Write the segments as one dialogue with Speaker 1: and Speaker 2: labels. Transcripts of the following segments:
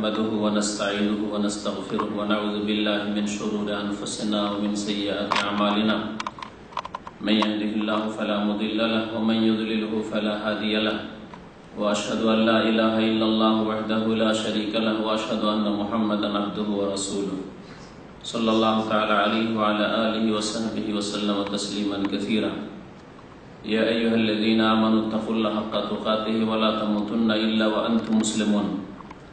Speaker 1: نحمده ونستعينه ونستغفره ونعوذ بالله من شرور أنفسنا ومن سيئات أعمالنا. من يهده الله فلا مضل له ومن يضلله فلا هادي له. وأشهد أن لا إله إلا الله وحده لا شريك له وأشهد أن محمدا عبده ورسوله. صلى الله تعالى عليه وعلى آله وصحبه وسلم تسليما كثيرا. يا أيها الذين آمنوا اتقوا الله حق تقاته ولا تموتن إلا وأنتم مسلمون.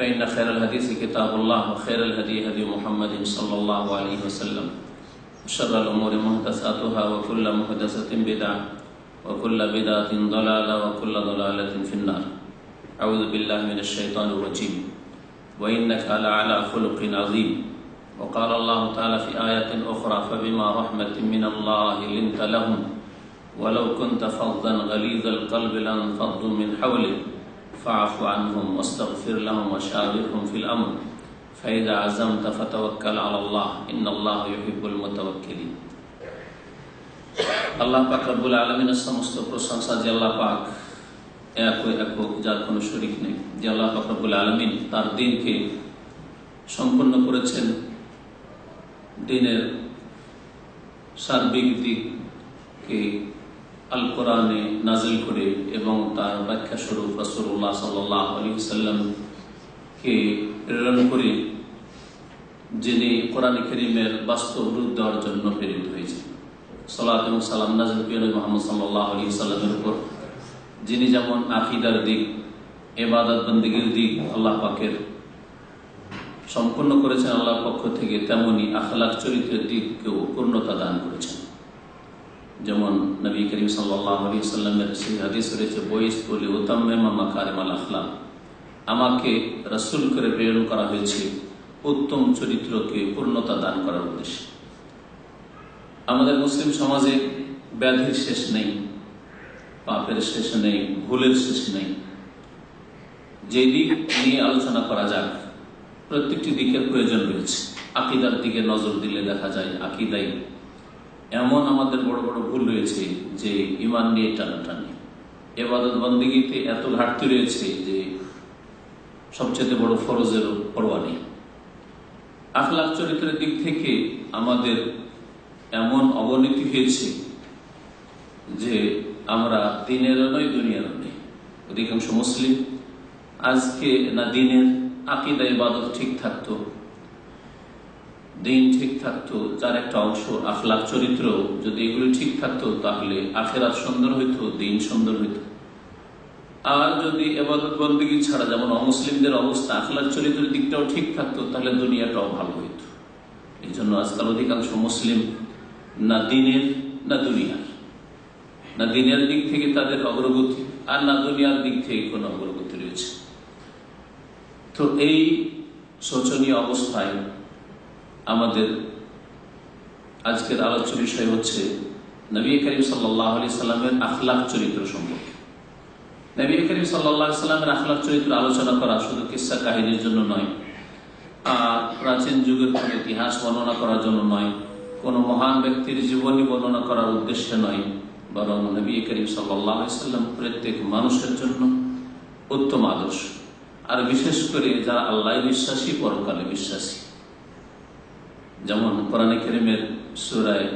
Speaker 1: فإن خير الحديث كتاب الله وخير الهدي هدي محمد صلى الله عليه وسلم وشر الأمور محدثاتها وكل محدثة بدعة وكل بدعة ضلالة وكل ضلالة في النار. أعوذ بالله من الشيطان الرجيم. وإنك لعلى خلق عظيم. وقال الله تعالى في آية أخرى فبما رحمة من الله لنت لهم ولو كنت فظا غليظ القلب لانفضوا من حولك فاعف عنهم واستغفر لهم وشاورهم في الأمر فإذا عزمت فتوكل على الله إن الله يحب المتوكلين আল্লাহ পাক রব্বুল আলমিনের সমস্ত প্রশংসা যে আল্লাহ পাক এক একক যার কোনো শরিক নেই যে আল্লাহ পাক রব্বুল আলমিন তার দিনকে সম্পন্ন করেছেন দিনের সার্বিক দিককে আল কোরআনে নাজিল করে এবং তার ব্যাখ্যা স্বরূপ রসুল্লাহ সাল্লাহ আলী সাল্লামকে প্রেরণ করে যিনি কোরআন করিমের বাস্তব রূপ দেওয়ার জন্য প্রেরিত হয়েছে। সালাত এবং সালাম নাজিল পিয়ান মোহাম্মদ সাল্লাহ আলী সাল্লামের উপর। যিনি যেমন আকিদার দিক এবাদত বন্দীগীর দিক আল্লাহ পাকের সম্পূর্ণ করেছেন আল্লাহর পক্ষ থেকে, তেমনি আখলাক চরিত্রের দিককেও পূর্ণতা দান করেছেন। যেমন নবী করিম সাল্লামের সেই হাদিস রয়েছে বইস বলে ওতাম্মা কারিম আল আখলাম আমাকে রসুল করে প্রেরণ করা হয়েছে উত্তম চরিত্রকে পূর্ণতা দান করার উদ্দেশ্যে। আমাদের মুসলিম সমাজে ব্যাধির শেষ নেই, পাপের শেষ নেই, ভুলের শেষ নেই। যে দিক নিয়ে আলোচনা করা যাক, প্রত্যেকটি দিকের প্রয়োজন রয়েছে। আকিদার দিকে নজর দিলে দেখা যায়, আকিদাই এমন আমাদের বড় বড় ভুল রয়েছে যে ইমান নিয়ে টানাটানি। এবাদত বন্দিগিতে এত ঘাটতি রয়েছে যে সবচেয়ে বড় ফরজের পরোয়া নেই আখলাখ চরিত্রের দিক থেকে আমাদের এমন অবনতি হয়েছে যে আমরা দিনেরও নয় দুনিয়ারও নেই অধিকাংশ মুসলিম, আজকে না দিনের আকিদা ইবাদত ঠিক থাকতো দিন ঠিক থাকতো, যার একটা অংশ আখলাখ চরিত্র, যদি এগুলি ঠিক থাকতো, তাহলে আখেরাত সুন্দর হইতো, দিন সুন্দর হইত। আর যদি এবাদত বন্দী ছাড়া যেমন অমুসলিমদের অবস্থা, আখলাখ চরিত্রের দিকটাও ঠিক থাকতো, তাহলে দুনিয়াটাও ভালো হইত। এই জন্য আজকাল অধিকাংশ মুসলিম না দিনের, না দুনিয়ার। না দিনের দিক থেকে তাদের অগ্রগতি, আর না দুনিয়ার দিক থেকে কোনো অগ্রগতি রয়েছে। তো এই শোচনীয় অবস্থায় আমাদের আজকের আলোচ্য বিষয় হচ্ছে নবী করিম সাল্লাহ আলি সাল্লামের আখলাখ চরিত্র সম্পর্কে। নবী করিম সাল্লাহ সাল্লামের আখলাখ চরিত্র আলোচনা করা শুধু কিসা কাহিনীর জন্য নয়, আর প্রাচীন যুগের কোন ইতিহাস বর্ণনা করার জন্য নয়, কোন মহান ব্যক্তির জীবনী বর্ণনা করার উদ্দেশ্যে নয়, বরং নবী করিম সাল্লাহ সাল্লাম প্রত্যেক মানুষের জন্য উত্তম আদর্শ। আর বিশেষ করে যারা আল্লাহ বিশ্বাসী, পরকালে বিশ্বাসী। যেমন কোরআনে কেরিমের সুরায়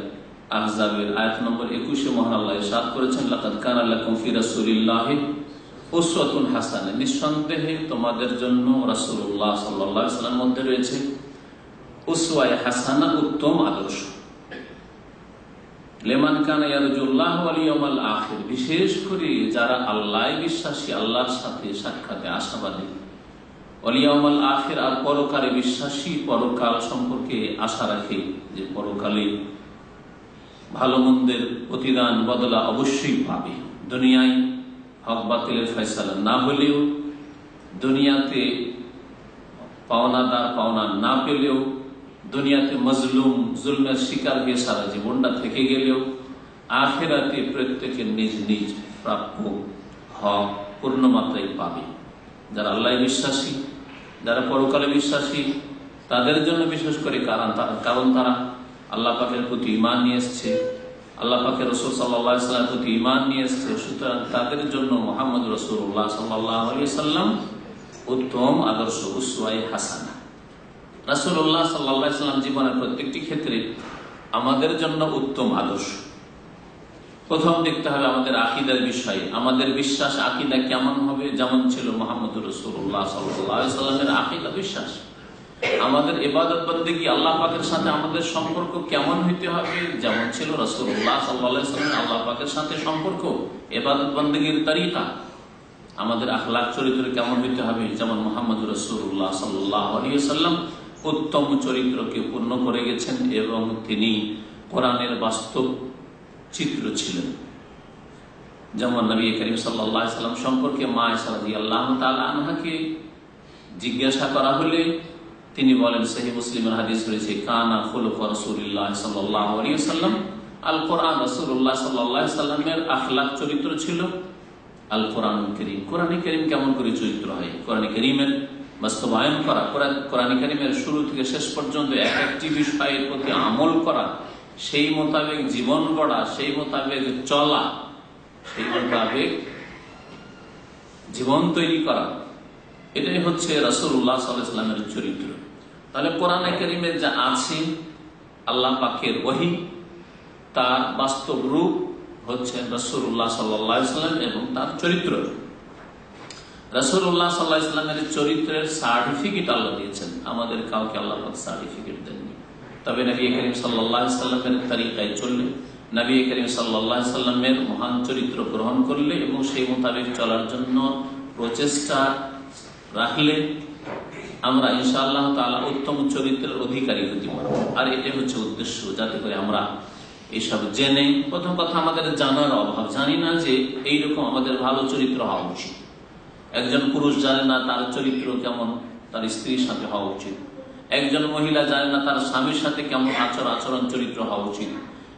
Speaker 1: আহজাবের আয়াত নম্বর একুশে মহান আল্লাহ সাত করেছেন কান আল্লাহ রাসূলিল্লাহ হাসানে। নিঃসন্দেহে তোমাদের জন্য আলাইহি সাল্লামের মধ্যে রয়েছে হাসানা উত্তম আদর্শ। লেমান কানা ইয়ারজুল্লাহ ওয়াল ইয়াউমাল আখির, বিশেষ করে যারা আল্লাহ বিশ্বাসী, আল্লাহর সাথে সাক্ষাতে আশাবাদী। ওয়াল ইয়াউমাল আখির, আর পরকালে বিশ্বাসী পরকাল সম্পর্কে আশা রাখে যে পরকালে ভালো মন্দের প্রতিদান বদলা অবশ্যই পাবে। দুনিয়ায় হক বাতিলের ফয়সালা না হলেও, দুনিয়াতে পাওনাদার পাওনা না পেলেও, দুনিয়াতে মজলুম জুলমের শিকার হয়ে সারা জীবনটা থেকে গেলেও, আখেরাতে প্রত্যেকের নিজ নিজ প্রাপ্য হক পূর্ণমাত্রায় পাবে। যারা আল্লাহ বিশ্বাসী যারা পরকালে বিশ্বাসী, তাদের জন্য বিশেষ করে কারণ তারা কারণ তারা আল্লাহ পাকের প্রতি ইমান নিয়ে এসছে। আল্লাহ পাকের রসুল সাল্লামের প্রতি ইমান নিয়ে এসছে। সুতরাং তাদের জন্য মোহাম্মদ রসুল্লাহ সাল্লাম উত্তম আদর্শ উসওয়াই হাসানা। রাসুল্লাহ সাল্লাম জীবনের প্রত্যেকটি ক্ষেত্রে আমাদের জন্য উত্তম আদর্শ। প্রথম দেখতে হবে আমাদের আকিদার বিষয়ে। আমাদের বিশ্বাস আকিদা কেমন হবে? যেমন ছিল মোহাম্মদ রসুল্লাহ সাল্লামের আকিদা বিশ্বাস। আমাদের এবাদত বন্দী আল্লাহ পাকের সাথে আমাদের সম্পর্ক কেমন হইতে হবে? যেমন ছিল রসুল্লাহ সাল্লাহ আল্লাহ পাকের সাথে সম্পর্ক। এবাদত বন্দীর তারিকা। আমাদের আখলাখ চরিত্র কেমন হইতে হবে? যেমন মোহাম্মদ রসুল্লাহ সাল্লাহ সাল্লাম উত্তম চরিত্রকে পূর্ণ করে গেছেন এবং তিনি কোরআনের বাস্তব চিত্র ছিলেন যেমন নবী করিম সাল্লাম সম্পর্কে মা সালাদি আল্লাহ আনহাকে জিজ্ঞাসা করা হলে তিনি বলেন সহি মুসলিমের হাদিস রয়েছে, কানা খুলুক সাল্লাম আল কোরআন রসুল্লাহ সাল্লাহ সাল্লামের আখলাখ চরিত্র ছিল। আল কোরআন করিম কোরআন করিম কেমন করে চরিত্র হয়? কোরআন করিমের বাস্তবায়ন করা কোরআন করিমের শুরু থেকে শেষ পর্যন্ত এক একটি বিষয়ের প্রতি আমল করা সেই মোতাবেক জীবন গড়া, সেই মোতাবেক চলা, সেই মোতাবেক জীবন তৈরি করা, এটাই হচ্ছে রসুল্লাহ সাল্লামের চরিত্র। তাহলে কোরআন করিমে যা আছে, আল্লাহ পাকের ওহি, তার বাস্তব রূপ হচ্ছে রসুল্লাহ সাল্লাম এবং তার চরিত্র। রসুল্লাহ সাল্লাহ ইসলামের চরিত্রের সার্টিফিকেট আল্লাহ দিয়েছেন। আমাদের কাউকে আল্লাহ সার্টিফিকেট দেননি। তবে নবী করিম সাল্লামের তালিকায় চললে, নবী করিম সাল্লামের মহান চরিত্র গ্রহণ করলে এবং সেই মোতাবেক চলার জন্য প্রচেষ্টা রাখলে আমরা ইনশাআল্লাহ তালা উত্তম চরিত্রের অধিকারী হতে পারব। আর এটাই হচ্ছে উদ্দেশ্য, যাতে করে আমরা এসব জেনে, প্রথম কথা আমাদের জানার অভাব। জানি না যে এইরকম আমাদের ভালো চরিত্র হওয়া উচিত। একজন পুরুষ জানে না তার চরিত্র কেমন, তার স্ত্রীর সাথে হওয়া উচিত। একজন মহিলা জানে না তার স্বামীর সাথে কেমন আচর আচরণ, চরিত্র হওয়া উচিত।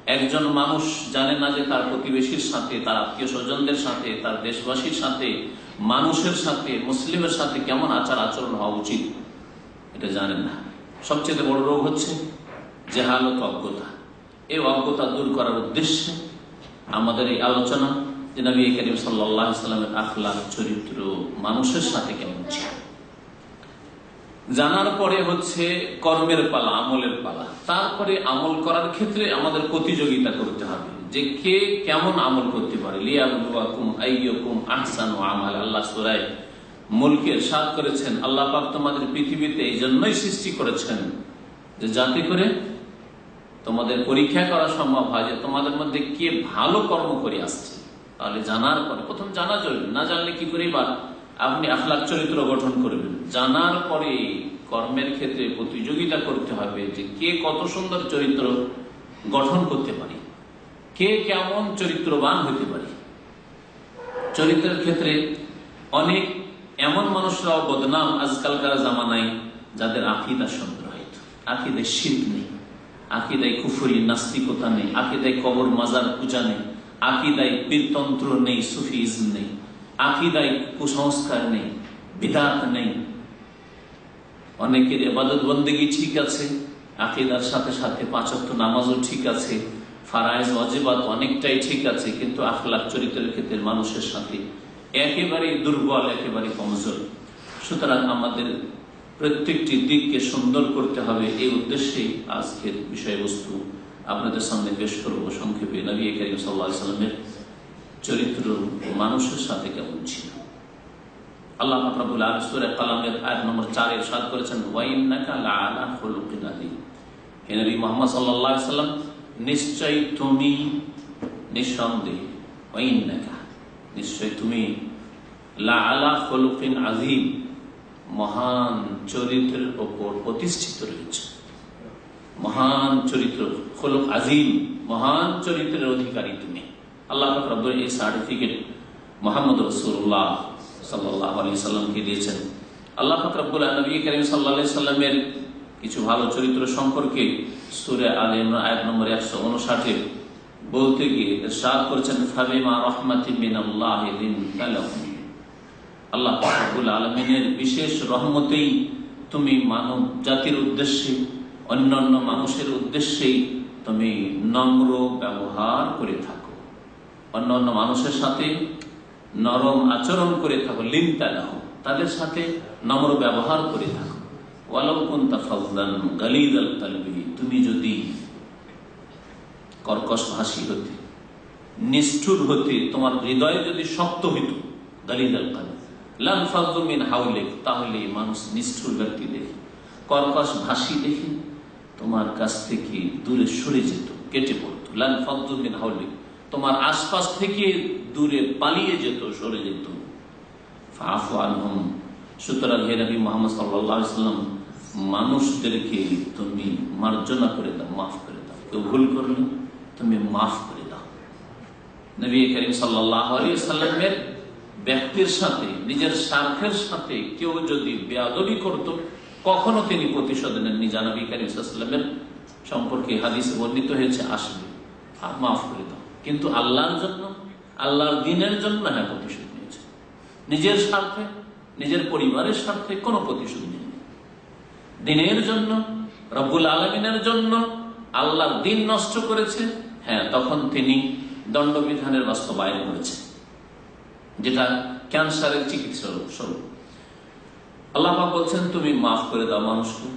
Speaker 1: একজন মানুষ জানে না যে তার প্রতিবেশীর সাথে, তার আত্মীয় স্বজনদের সাথে, তার দেশবাসীর সাথে, মানুষের সাথে, মুসলিমের সাথে কেমন আচার আচরণ হওয়া উচিত, এটা জানেন না। সবচেয়ে বড় রোগ হচ্ছে জেহালত অজ্ঞতা। এই অজ্ঞতা দূর করার উদ্দেশ্যে আমাদের এই আলোচনা যে নবী করিম সাল্লাহ সাল্লামের আখলাখ, চরিত্র, মানুষের সাথে কেমন ছিল। জানার পরে হচ্ছে কর্মের পালা, আমলের পালা। তারপরে আমল করার ক্ষেত্রে আমাদের প্রতিযোগিতা করতে হবে যে কে কেমন আমল করতে পারে। লিয়াবুকুম আইয়কুম আল্লাহ করেছেন, আল্লাহ পাক তোমাদের পৃথিবীতে এই জন্যই সৃষ্টি করেছেন যে যাতে করে তোমাদের পরীক্ষা করা সম্ভব হয় যে তোমাদের মধ্যে কে ভালো কর্ম করে আসছে। তাহলে জানার পরে, প্রথম জানা জরুরি, না জানলে কি করে বা আপনি আখলাখ চরিত্র গঠন করবেন। জানার পরে কর্মের ক্ষেত্রে প্রতিযোগিতা করতে হবে যে কে কত সুন্দর চরিত্র গঠন করতে পারি। কে কেমন চরিত্রবান হতে পারি। চরিত্রের ক্ষেত্রে অনেক এমন মানুষরাও বদনাম আজকালকার জামানায় যাদের আকিদা সন্দেহিত আকিদায় শীত নেই। আকিদায় কুফুরি, নাস্তিকতা নেই। আকিদায় কবর মাজার পূজা নেই। আকিদায় বীরতন্ত্র নেই, সুফিজম নেই। আকিদায় কুসংস্কার নেই বিদাত নেই। অনেকের এবাদত বন্দেগি ঠিক আছে, আকিদার সাথে সাথে পাঁচক্ত নামাজও ঠিক আছে, ফারায়জ অজেবাদ অনেকটাই ঠিক আছে, কিন্তু আখলাখ চরিত্রের ক্ষেত্রে মানুষের সাথে একেবারে দুর্বল একেবারে কমজোর। সুতরাং আমাদের প্রত্যেকটি দিককে সুন্দর করতে হবে এই উদ্দেশ্যেই আজকের বিষয়বস্তু আপনাদের সামনে পেশ করব সংক্ষেপে। নবী করিম সাল্লাহ সাল্লামের চরিত্র মানুষের সাথে কেমন ছিল? আল্লাহ ফাকরাবুল আলম সুরে কালামের আয়াত নম্বর চারের সাদ করেছেন মুহাম্মদ সাল্লাম নিশ্চয় তুমি নিঃসন্দেহে নিশ্চয় তুমি লাআলা খুলুকিন আযীম, মহান চরিত্রের ওপর প্রতিষ্ঠিত রয়েছে। মহান চরিত্র, খোলক আজিম, মহান চরিত্রের অধিকারী তুমি। আল্লাহ রব্বুল এই সার্টিফিকেট মোহাম্মদ রসুল্লাহ সাল্লাহ আলী দিয়েছেন। আল্লাহ ফকরাবুল নবী করিম সাল্লা সাল্লামের কিছু ভালো চরিত্র সম্পর্কে সুরে আল ইমরান আয়াত নম্বর একশো উনষাটে বলতে গিয়ে সাদ করেছেন, ফাবিমা রহমাতি মিন আল্লাহ আল্লাহ রাব্বুল আলমিনের বিশেষ রহমতেই তুমি মানব জাতির উদ্দেশ্যে, অন্যান্য মানুষের উদ্দেশ্যেই তুমি নম্র ব্যবহার করে থাকো। অন্যান্য মানুষের সাথে নরম আচরণ করে থাকো লিমতালাহ তাদের সাথে নম্র ব্যবহার করে থাকো। তুমি যদি কর্কশ ভাষী হতে, নিষ্ঠুর হতে, তোমার হৃদয় যদি শক্ত হইত গালিদ আল লাল ফাজুমিন হাউলেক তাহলে মানুষ নিষ্ঠুর ব্যক্তি দেখে, কর্কশ ভাষী দেখে তোমার কাছ থেকে দূরে সরে যেত, কেটে পড়তো। লাল ফাজুমিন হাউলেক তোমার আশপাশ থেকে দূরে পালিয়ে যেত, সরে যেত। সুতরাং হে নবী মোহাম্মদ সাল্লাম, মানুষদেরকে তুমি মার্জনা করে দাও, মাফ করে দাও। কেউ ভুল করলে তুমি মাফ করে দাও। নবী করিম সাল্লামের ব্যক্তির সাথে, নিজের স্বার্থের সাথে কেউ যদি বেয়াদবি করত, কখনো তিনি প্রতিশোধ নেননি। জানাবি কারিমের সম্পর্কে হাদিসে বর্ণিত হয়েছে, আসবে। আর মাফ করে দাও। কিন্তু আল্লাহর জন্য, আল্লাহর দিনের জন্য হ্যাঁ প্রতিশোধ নিয়েছে। নিজের স্বার্থে, নিজের পরিবারের স্বার্থে কোনো প্রতিশোধ নেই। দিনের জন্য, রব্বুল আলমিনের জন্য আল্লাহর দিন নষ্ট করেছে হ্যাঁ তখন তিনি দণ্ডবিধানের বাস্তবায়ন করেছে, যেটা ক্যান্সারের চিকিৎসা স্বরূপ। আল্লাহ বলছেন, তুমি মাফ করে দাও মানুষকে।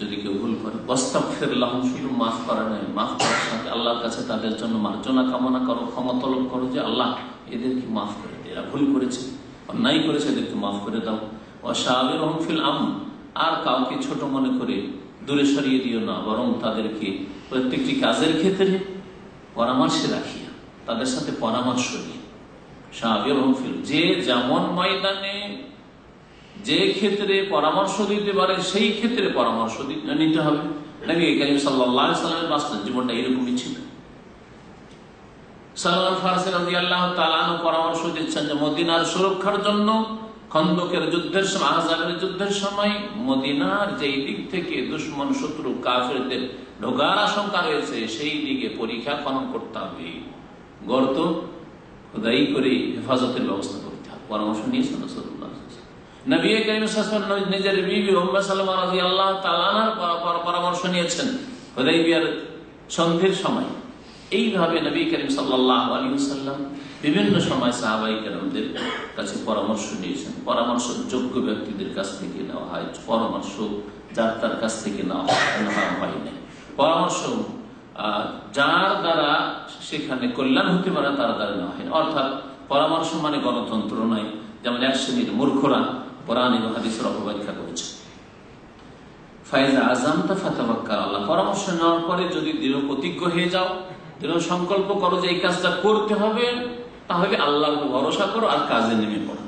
Speaker 1: যদি কেউ ভুল করে বস্তাব ফেরলাম শুধু মাফ করা নয় মাফ করার সাথে আল্লাহর কাছে তাদের জন্য মার্জনা কামনা করো, ক্ষমা করো যে আল্লাহ এদেরকে মাফ করে দে। এরা ভুল করেছে, অন্যায় করেছে, এদেরকে মাফ করে দাও। অসাবের রহমফিল আম আর কাউকে ছোট মনে করে দূরে সরিয়ে দিও না, বরং তাদেরকে প্রত্যেকটি কাজের ক্ষেত্রে পরামর্শে রাখিয়া, তাদের সাথে পরামর্শ নিয়ে। যে যেমন ময়দানে যে ক্ষেত্রে পরামর্শ দিতে পারে, সেই ক্ষেত্রে পরামর্শ নিতে হবে। নবী করিম সাল্লাহ সাল্লামের বাস্তব জীবনটা এরকমই ছিল। যুদ্ধের সময় মদিনার যেই দিক থেকে শত্রু ঢোকার আশঙ্কা সেই দিকে পরীক্ষা খনন করতে হবে। গর্ত খোদাই করে হেফাজতের ব্যবস্থা করতে হবে। পরামর্শ রসুল্লাহ নবী করিম নিজের বিবি উম্মা সালমা রাজি আল্লাহ তালানার পরামর্শ নিয়েছেন খোদাই বিয়ার সন্ধ্যের সময়। এইভাবে নবী করিম আলী সাল্লাম বিভিন্ন সময় সাহাবাই কেরামদের কাছে পরামর্শ নিয়েছেন। পরামর্শ যোগ্য ব্যক্তিদের কাছ থেকে নেওয়া হয়, পরামর্শ যার তার কাছ থেকে নেওয়া হয় না পরামর্শ যার দ্বারা সেখানে কল্যাণ হতে পারে তার দ্বারা নেওয়া হয়। অর্থাৎ পরামর্শ মানে গণতন্ত্র নয়। যেমন এক শ্রেণির মূর্খরা কোরআন এবং হাদিসের অপব্যাখ্যা করেছে। ফাইজা আজাম তা আল্লাহ পরামর্শ নেওয়ার পরে যদি দৃঢ় প্রতিজ্ঞ হয়ে যাও, দৃঢ় সংকল্প করো যে এই কাজটা করতে হবে, তাহলে ভরসা করো আর কাজে নেমে পড়ো।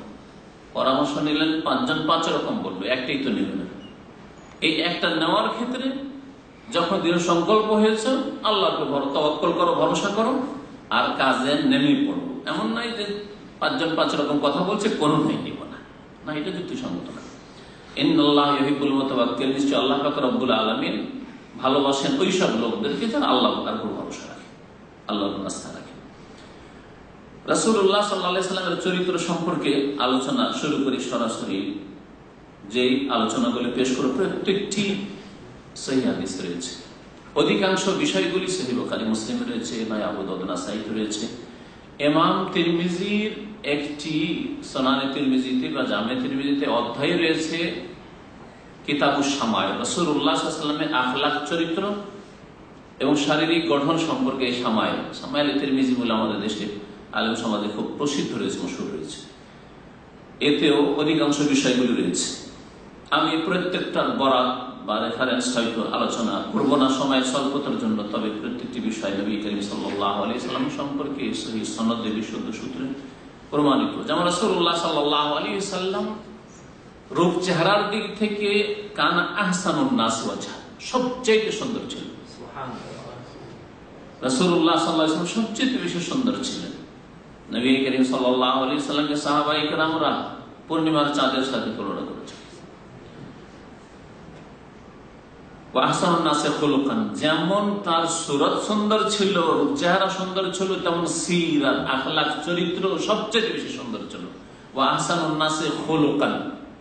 Speaker 1: পরামর্শ নিলেন, পাঁচজন পাঁচ রকম বলল, একটাই তো নেবে না। এই একটা নেওয়ার ক্ষেত্রে যখন দৃঢ় সংকল্প হয়েছে আল্লাহকে তবক্কল করো, ভরসা করো, আর কাজে নেমে পড়ো। এমন নাই যে পাঁচজন পাঁচ রকম কথা বলছে, কোনো নেই। না, এটা যুক্তিসঙ্গত না। চরিত্র সম্পর্কে আলোচনা শুরু করি সরাসরি আলোচনাগুলি পেশ করে প্রত্যেকটি সহি রয়েছে। অধিকাংশ বিষয়গুলি সহি বোখারি, মুসলিম রয়েছে নয় আবুদনা সাইট রয়েছে। এমাম তিরমিজির একটি সোনানি তিরমিজিতে বা জামে তিরমিজিতে অধ্যায় রয়েছে কিতাবু সামায়। রসুল্লাহামের আখলাখ চরিত্র এবং শারীরিক গঠন সম্পর্কে এই সামায়। সামাইল তিরমিজি বলে আমাদের দেশে আলম সমাজে খুব প্রসিদ্ধ রয়েছে মশুর রয়েছে। এতেও অধিকাংশ বিষয়গুলি রয়েছে। আমি প্রত্যেকটার বরাত বা রেফারেন্স হয়তো আলোচনা করব না। সময় স্বল্পতার জন্য তবে প্রত্যেকটি বিষয় নবী করিম সাল্লাহ সাল্লাম সম্পর্কে সহি সনদে বিশুদ্ধ সূত্রে প্রমাণিত। যেমন রসুল্লাহ সাল্লাহ আলী সাল্লাম রূপ চেহারার দিক থেকে কানা আহসানুন নাস সবচেয়ে সুন্দর ছিল রসুল্লাহ সাল্লাহ সবচেয়ে বেশি সুন্দর ছিলেন। নবী করিম সাল্লাহ আলী সাল্লামকে সাহাবাই আমরা পূর্ণিমার চাঁদের সাথে তুলনা করেছেন। যেমন তার সুরত সুন্দর ছিল চেহারা সুন্দর ছিল, তেমন সির আর আখলাখ চরিত্র সবচেয়ে বেশি সুন্দর ছিল। ও আহসান উন্নাসে হলুকান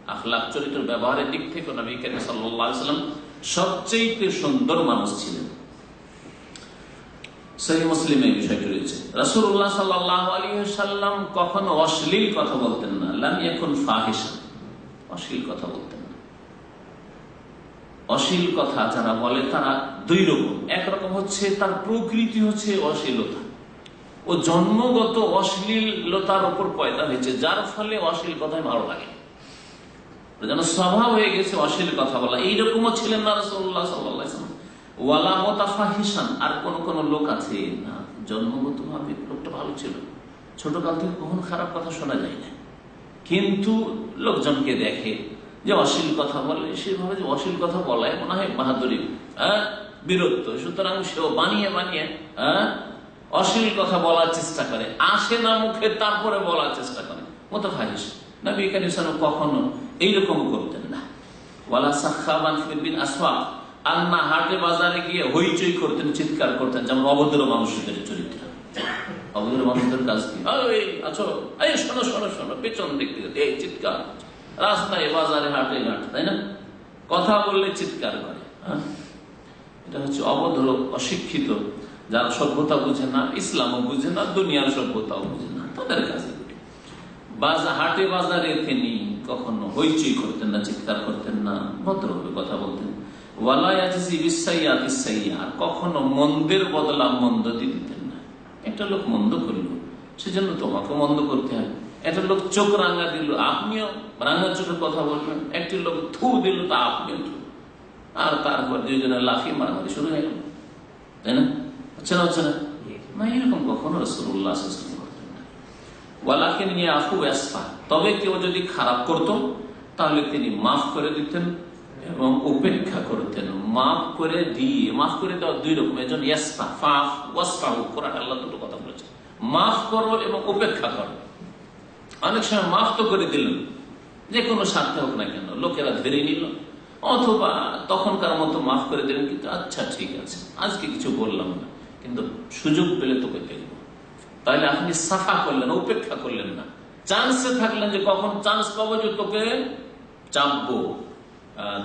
Speaker 1: আখলাখ চরিত্র ব্যবহারের দিক থেকে নবী করিম সাল্লাম সবচেয়ে সুন্দর মানুষ ছিলেন। সেই মুসলিম এই বিষয়টি রয়েছে। কখনো অশ্লীল কথা বলতেন না। এখন ফাহিসা অশ্লীল কথা বলতেন। অশ্লীল কথা যারা বলে, তারা দুই রকম। একরকম হচ্ছে তার প্রকৃতি হচ্ছে অশ্লীলতা। ও জন্মগত অশ্লীলতার উপর পয়দা হয়েছে, যার ফলে অশ্লীল কথাই ভালো লাগে। যেন স্বভাব হয়ে গেছে অশ্লীল কথা বলা। এইরকমও ছিলেন না রসল্লাহ সাল্লাম। ওয়ালা মোতাফাহিসান আর কোন কোন লোক আছে, না, জন্মগত ভাবে লোকটা ভালো ছিল। ছোটকাল থেকে কখনো খারাপ কথা শোনা যায় না কিন্তু লোকজনকে দেখে যে অশ্লীল কথা বলে সেভাবে যে অশ্লীল কথা বলায় মনে হয় বাহাদুরি হ্যাঁ বীরত্ব। সুতরাং সেও বানিয়ে বানিয়ে হ্যাঁ অশ্লীল কথা বলার চেষ্টা করে, আসে না মুখে তারপরে বলার চেষ্টা করে। মোতাফাহিস। না বিজ্ঞানী কখনো এইরকম করতেন না। ওয়ালা সাক্ষাবান ফিরবিন আসওয়া আর না, হাটে বাজারে গিয়ে হইচই করতেন, চিৎকার করতেন, যেমন অভদ্র মানুষদের চরিত্র। অভদ্র মানুষদের কাজ কি? আছো শোনো শোনো শোনো, পেছন দিক থেকে এই চিৎকার। রাস্তায় বাজারে হাটে ঘাট তাই না? কথা বললে চিৎকার করে হ্যাঁ? এটা হচ্ছে অভদ্র অশিক্ষিত। যারা সভ্যতা বুঝে না, ইসলামও বুঝে না, দুনিয়ার সভ্যতাও বুঝে না, তাদের কাছে হাটে বাজারে তিনি কখনো হইচই করতেন না, চিৎকার করতেন না, ভদ্রভাবে কথা বলতেন। আর কখনো মন্দের বদলা মন্দ দিতেন না। একটা লোক মন্দ করল, সেজন্য তোমাকে মন্দ করতে হয়। একটা লোক চোখ রাঙা দিল, আপনিও রাঙা চোখের কথা বলবেন। একটি লোক থু দিল, তা আপনিও থু। আর তারপর দুইজনে লাফি মারামারি শুরু হয়ে গেল। তাই না? হচ্ছে না হচ্ছে না? এরকম কখনো রসুল্লাহ করতেন না। নিয়ে আফু ব্যস্তা তবে কেউ যদি খারাপ করতো, তাহলে তিনি মাফ করে দিতেন এবং উপেক্ষা করতেন। মাফ করে দিয়ে, মাফ করে দেওয়া দুই রকম। একজন ইয়াস্তা ফাফ ওয়াস্তা কোরআন আল্লাহ দুটো কথা বলেছে। মাফ করো এবং উপেক্ষা করো। অনেক সময় মাফ তো করে দিলেন। যে কোনো স্বার্থে হোক না কেন, লোকেরা ধরে নিল। অথবা তখনকার মতো মাফ করে দিলেন, কিন্তু আচ্ছা ঠিক আছে, আজকে কিছু বললাম না, কিন্তু সুযোগ পেলে তোকে দেখব তাহলে আপনি সাফা করলেন, উপেক্ষা করলেন না। চান্সে থাকলেন যে কখন চান্স পাবো যে তোকে চাপবো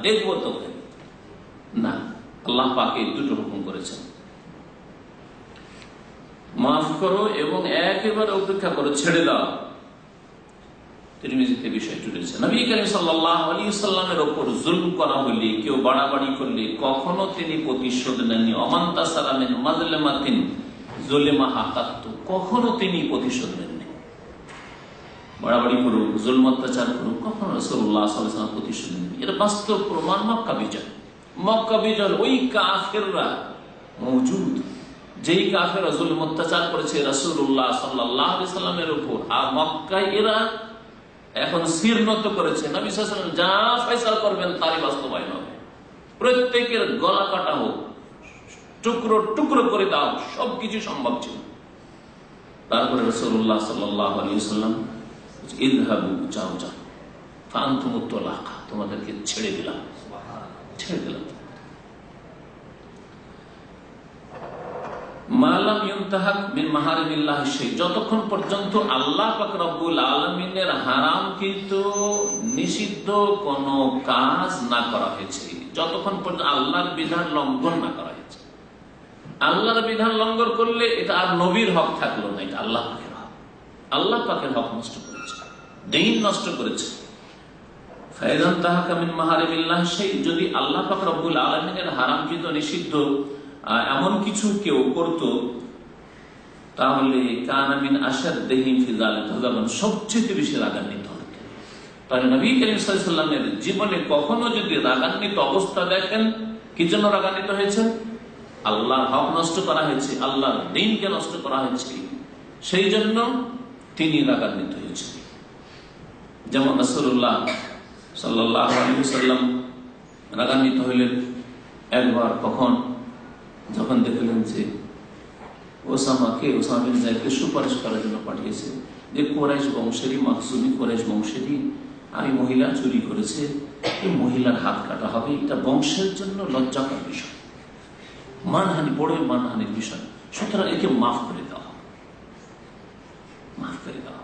Speaker 1: দেখব তোকে। না, আল্লাহ পাকে দুটো হুকুম করেছেন। মাফ করো এবং একেবারে উপেক্ষা করো, ছেড়ে দাও। তিরমিজিতে বিষয়টি রয়েছে নবী করিম সাল্লাহ আলী সাল্লামের ওপর জুলম করা হলে, কেউ বাড়াবাড়ি করলে কখনো তিনি প্রতিশোধ নেননি। অমান্তা সালামেন মাজলেমাতিন জোলেমা হাকাত্ত, কখনো তিনি প্রতিশোধ নেননি। বাড়াবাড়ি করুক অত্যাচার করুক, কখনো রসুল্লাহ সাল্লাম প্রতিশোধ নেননি। এটা বাস্তব প্রমাণ, মক্কা মক্কা ওই কাফেররা মজুদ। যেই কাফেরা জুলম অত্যাচার করেছে রসুল্লাহ সাল্লাহ সাল্লামের উপর, আর মক্কায় এরা এখন শীর্ণত করেছে। নবী সাল্লাম যা ফয়সাল করবেন তারই বাস্তবায়ন হবে। প্রত্যেকের গলা কাটা হোক টুকরো টুকরো করে দাও সবকিছু সম্ভব ছিল। তারপরে রসুল্লাহ সাল্লাহ আলী সাল্লাম ইদহাবু যাও যাও। তোমাদেরকে ছেড়ে দিলাম। ছেড়ে দিলাম। যতক্ষণ পর্যন্ত আল্লাহ পাক আলমিনের হারামকৃত নিষিদ্ধ কোন কাজ না করা হয়েছে, যতক্ষণ পর্যন্ত আল্লাহর বিধান লঙ্ঘন না করা হয়েছে। আল্লাহর বিধান লঙ্ঘন করলে এটা আর নবীর হক থাকল না, এটা আল্লাহ পাকের হক। আল্লাহ পাকের হক নষ্ট করেছে, দিন নষ্ট করেছে। ফায়দান তাহাকা মিন মাহারিমিল্লাহ সেই যদি আল্লাহ পাক রব্বুল আলমিনের হারামকৃত নিষিদ্ধ এমন কিছু কেউ করত তাহলে কানামিন আসার দেহিম ফিজাল সবচেয়ে বেশি রাগান্বিত তাহলে নবী করিম সাল্লামের জীবনে কখনো যদি রাগান্বিত অবস্থা দেখেন, কি জন্য রাগান্বিত হয়েছে আল্লাহর হক নষ্ট করা হয়েছে, আল্লাহর দিনকে নষ্ট করা হয়েছে, সেই জন্য তিনি রাগান্বিত হয়েছেন। যেমন রসুল্লাহ সাল্লাহ সাল্লাম রাগান্বিত হইলেন, একবার কখন যখন দেখলেন যে ওসামাকে, ওসামা বিন সুপারিশ করার জন্য পাঠিয়েছে যে কোরাইশ বংশেরই মাকসুমি কোরাইশ বংশেরই আমি মহিলা চুরি করেছে, এই মহিলার হাত কাটা হবে, এটা বংশের জন্য লজ্জাকর বিষয়। মানহানি বড় মানহানির বিষয়। সুতরাং একে মাফ করে দেওয়া মাফ করে দেওয়া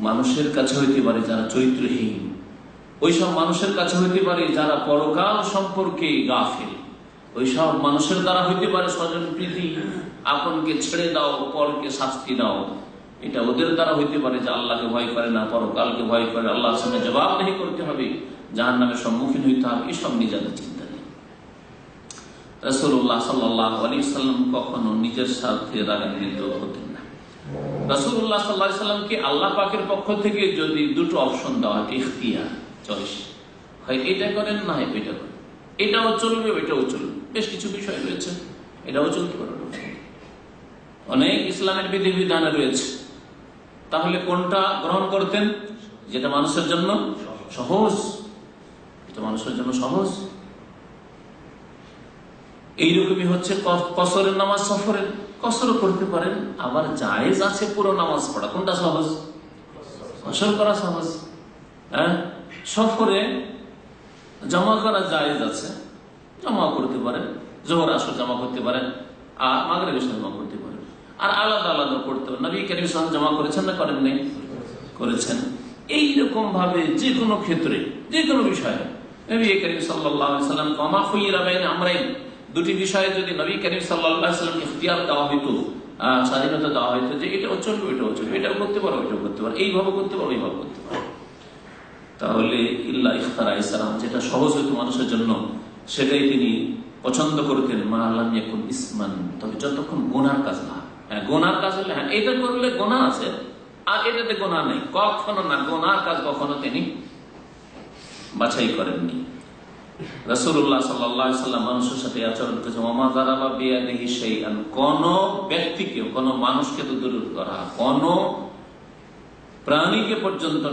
Speaker 1: মানুষের কাছে হইতে পারে যারা চরিত্রহীন। ওইসব মানুষের কাছে হইতে পারে যারা পরকাল সম্পর্কে গাফেল। ওইসব মানুষের দ্বারা হইতে পারে স্বজন প্রীতি, আপনকে ছেড়ে দাও, পরকে শাস্তি দাও। এটা ওদের দ্বারা হইতে পারে যে আল্লাহকে ভয় করে না, পরকালকে ভয় করে। আল্লাহর সামনে জবাবদেহি করতে হবে যাহার নামে সম্মুখীন হইতে হবে এসব নিজেদের চিন্তা নেই। রসুল্লাহ সাল্লাহ আলী সাল্লাম কখনো নিজের স্বার্থে রাগান্বিত হতেন না। রসুল্লাহ সাল্লাহ সাল্লামকে আল্লাহ পাকের পক্ষ থেকে যদি দুটো অপশন দেওয়া চয়েস হয় এটা করেন না, হয় এটা করেন। এটাও চলবে, ওইটাও চলবে। বেশ কিছু বিষয় রয়েছে। এটাও চলতে পারে। অনেক ইসলামের বিধিবিধানে রয়েছে। তাহলে কোনটা গ্রহণ করতেন? যেটা মানুষের জন্য সহজ। এটা মানুষের জন্য সহজ। এইরকমই হচ্ছে কসরের নামাজ সফরের। কসর করতে পারেন, আবার জায়েজ আছে পুরো নামাজ পড়া। কোনটা সহজ? কসর করা সহজ। হ্যাঁ? সফরে জমা করা জায়েজ আছে, জমা করতে পারেন। জোহর আসর জমা করতে পারেন আর মাগরে জমা করতে পারেন। আর আলাদা আলাদা করতে পারেন। নবী করিম জমা করেছেন না করেন নাই? করেছেন। এইরকম ভাবে যে কোনো ক্ষেত্রে, যে কোনো বিষয়ে নবী করিম সাল্লাহ সাল্লাম কমা খুইরা বাইন আমরাই দুটি বিষয়ে যদি নবী করিম সাল্লাহাম ইখতিয়ার দেওয়া হইতো স্বাধীনতা দেওয়া হইতো যে এটাও চলবে এটাও চলবে এটাও করতে পারো এটাও করতে পারো, এইভাবে করতে পারো এইভাবে করতে পারো। তাহলে ইল্লা ইখতার ইসলাম, যেটা সহজ হইতো মানুষের জন্য, সেটাই তিনি পছন্দ করতেন, মা আল্লাহ এখন ইসমান, তবে যতক্ষণ গোনার কাজ না হ্যাঁ গোনার কাজ হলে হ্যাঁ এটা করলে গোনা আছে, আর এটাতে গোনা নেই, কখনো না, গোনার কাজ কখনো তিনি বাছাই করেননি। রসুল্লাহ সাল্লাম মানুষের সাথে আচরণ মামা দেখি সেই কোন ব্যক্তিকে কোন মানুষকে তো করা কোন প্রাণীকে পর্যন্ত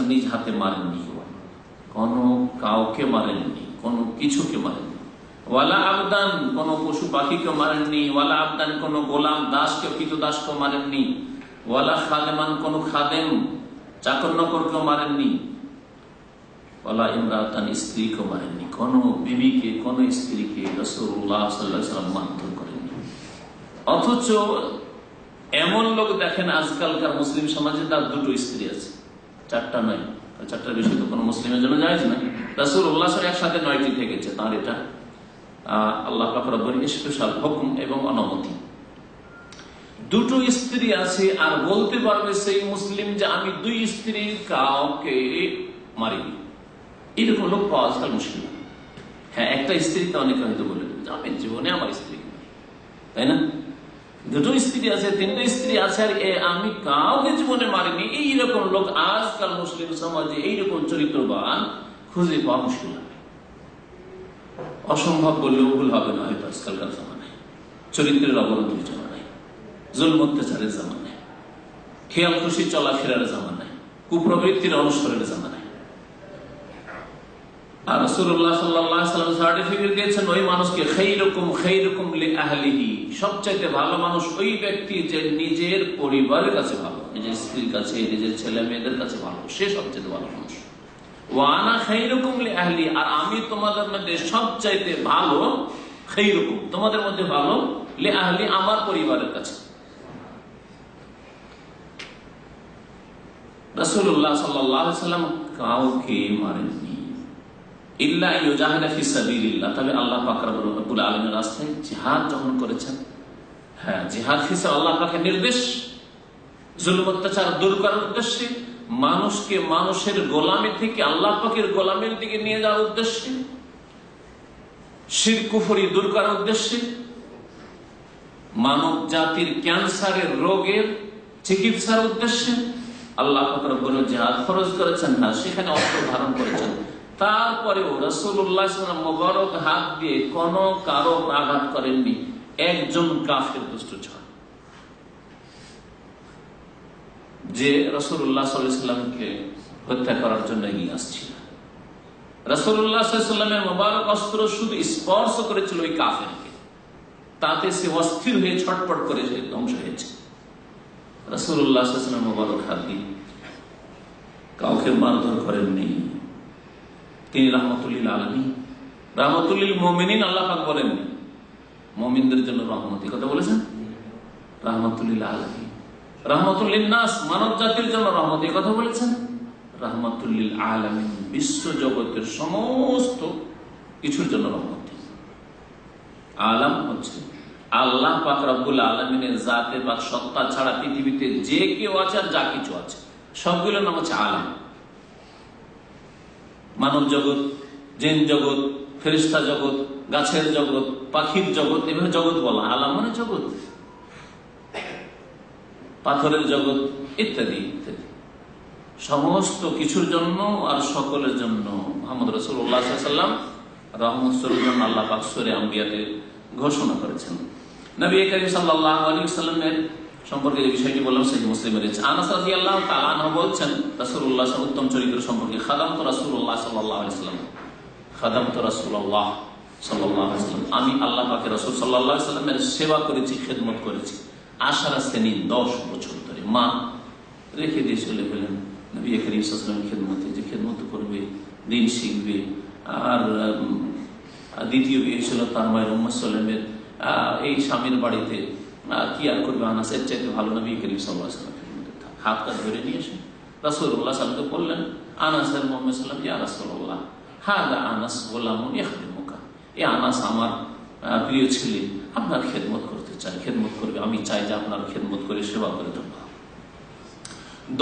Speaker 1: নিজ হাতে মারেননি। কোন কাউকে মারেননি, কোন কিছুকে মারেননি। ওয়ালা আবদান, কোন পশু পাখিকে মারেননি। ওয়ালা আবদান, কোন গোলাম দাসকে কৃত দাসকে মারেননি। ওয়ালা খাদেমান, কোন খাদেম চাকর নকর নকরকেও মারেননি। ওলা ইমরাতান স্ত্রীকে মারেননি কোন বিবিকে কোন স্ত্রীকে রসুল্লাহ সাল্লাম মারধর করেননি অথচ এমন লোক দেখেন আজকালকার মুসলিম সমাজে তার দুটো স্ত্রী আছে। চারটা নয়। চারটার বেশি তো কোনো মুসলিমের জন্য যায় না রাসুল উল্লাহ একসাথে নয়টি থেকেছে। তার এটা আল্লাহ কাকরাবর স্পেশাল হুকুম এবং অনুমতি। দুটো স্ত্রী আছে আর বলতে পারবে সেই মুসলিম যে আমি দুই স্ত্রীর কাউকে মারিনি। এরকম লোক পাওয়া আজকাল মুশকিল। হ্যাঁ একটা স্ত্রীতে অনেকে হয়তো বলে আমি জীবনে আমার স্ত্রী। তাই না? দুটো স্ত্রী আছে, তিনটা স্ত্রী আছে, আর আমি কাউকে জীবনে মারিনি। এইরকম লোক আজকাল মুসলিম সমাজে এইরকম চরিত্রবান খুঁজে পাওয়া মুশকিল অসম্ভব বললেও ভুল হবে না হয়তো আজকালকার জামানায়। চরিত্রের অবনতির জামানায়। জুল অত্যাচারের জামানায়। খেয়াল খুশি চলাফেরার জামানায়। কুপ্রবৃত্তির অনুসরণের জামানায়। আমি তোমাদের মধ্যে সবচাইতে ভালো সেই রকম তোমাদের মধ্যে ভালো লে আহলি আমার পরিবারের কাছে। রসুল্লাহ সাল্লাম কাউকে মারেননি। হ্যাঁ মানুষকে মানুষের গোলামি থেকে, আল্লাহ পাকের গোলামের দিকে নিয়ে যাওয়ার উদ্দেশ্যে, শির কুফরি দূর করার উদ্দেশ্যে, মানব জাতির ক্যান্সারের রোগের চিকিৎসার উদ্দেশ্যে আল্লাহ ফকরবুল জাহাদ ফরজ করেছেন। না সেখানে অস্ত্র ধারণ করেছেন। তারপরেও রসুল্লাহ মোবারক হাত দিয়ে কোন কারও আঘাত করেননি। একজন কাফের দুষ্ট ছাড় যে রসুল্লাহ সাল্লামকে হত্যা করার জন্য এগিয়ে আসছিল। রসুল্লাহ সাল্লামের মোবারক অস্ত্র শুধু স্পর্শ করেছিল ওই কাফেরকে। তাতে সে অস্থির হয়ে ছটপট করে ধ্বংস হয়েছে। রসুল্লাহ মোবারক হাত দিয়ে কাউকে মারধর করেননি। তিনি রহমতুল্লিল আলমী রহমতুল্লিল মোমিনিন আল্লাহ পাক বলেননি। মমিনদের জন্য রহমতি। কথা বলেছেন? রহমতুল্লিল আলমী রহমতুল্লিল নাস, মানব জাতির জন্য রহমতি। কথা বলেছেন? রহমতুল্লিল আলমিন বিশ্ব জগতের সমস্ত কিছুর জন্য রহমতি। আলম হচ্ছে আল্লাহ পাক রব্বুল আলমিনের জাতে পাক সত্তা ছাড়া পৃথিবীতে যে কেউ আছে আর যা কিছু আছে। সবগুলোর নাম হচ্ছে আলম। মানব জগৎ, জেন জগৎ, ফেরিস্তা জগৎ, গাছের জগৎ, পাখির জগৎ, এভাবে জগৎ বলা আলাম মানে জগৎ, পাথরের জগৎ, ইত্যাদি ইত্যাদি। সমস্ত কিছুর জন্য আর সকলের জন্য মোহাম্মদ রসুল্লাহাম আল্লাহ পাক সরে আম্বিয়াতে ঘোষণা করেছেন। নবী করিম সাল্লাহ আলী সাল্লামের সম্পর্কে যে বিষয়টি বললাম সেই মুসলিমের আনাস রাজি আল্লাহ তালাহ বলছেন রাসুল্লাহ উত্তম চরিত্র সম্পর্কে খাদাম তো রাসুল্লাহ সাল্লাহ আলাইসাল্লাম খাদাম তো রাসুল্লাহ সাল্লাহ আমি আল্লাহ পাকে রসুল সাল্লামের সেবা করেছি, খেদমত করেছি। আশারা শ্রেণি দশ বছর ধরে মা রেখে দিয়ে চলে গেলেন। নবী করিম সাল্লামের খেদমতে যে খেদমত করবে, দিন শিখবে, আর দ্বিতীয় বিয়ে ছিল তার মায়ের উম্মদ সাল্লামের এই স্বামীর বাড়িতে কি আর করবে? আনাস, এর চাইতে ভালো নবী করিম সাল্লাহ হাত কাজ ধরে নিয়ে এসে রাসুল্লাহ সাল্লামকে বললেন আনাসের মোহাম্মদ সাল্লাম ইয়া রাসুল্লাহ হাদা আনাস গোলাম মুখা এ আনাস আমার প্রিয় ছেলে, আপনার খেদমত করতে চাই। খেদমত করবে, আমি চাই যে আপনার খেদমত করে সেবা করে দেবো।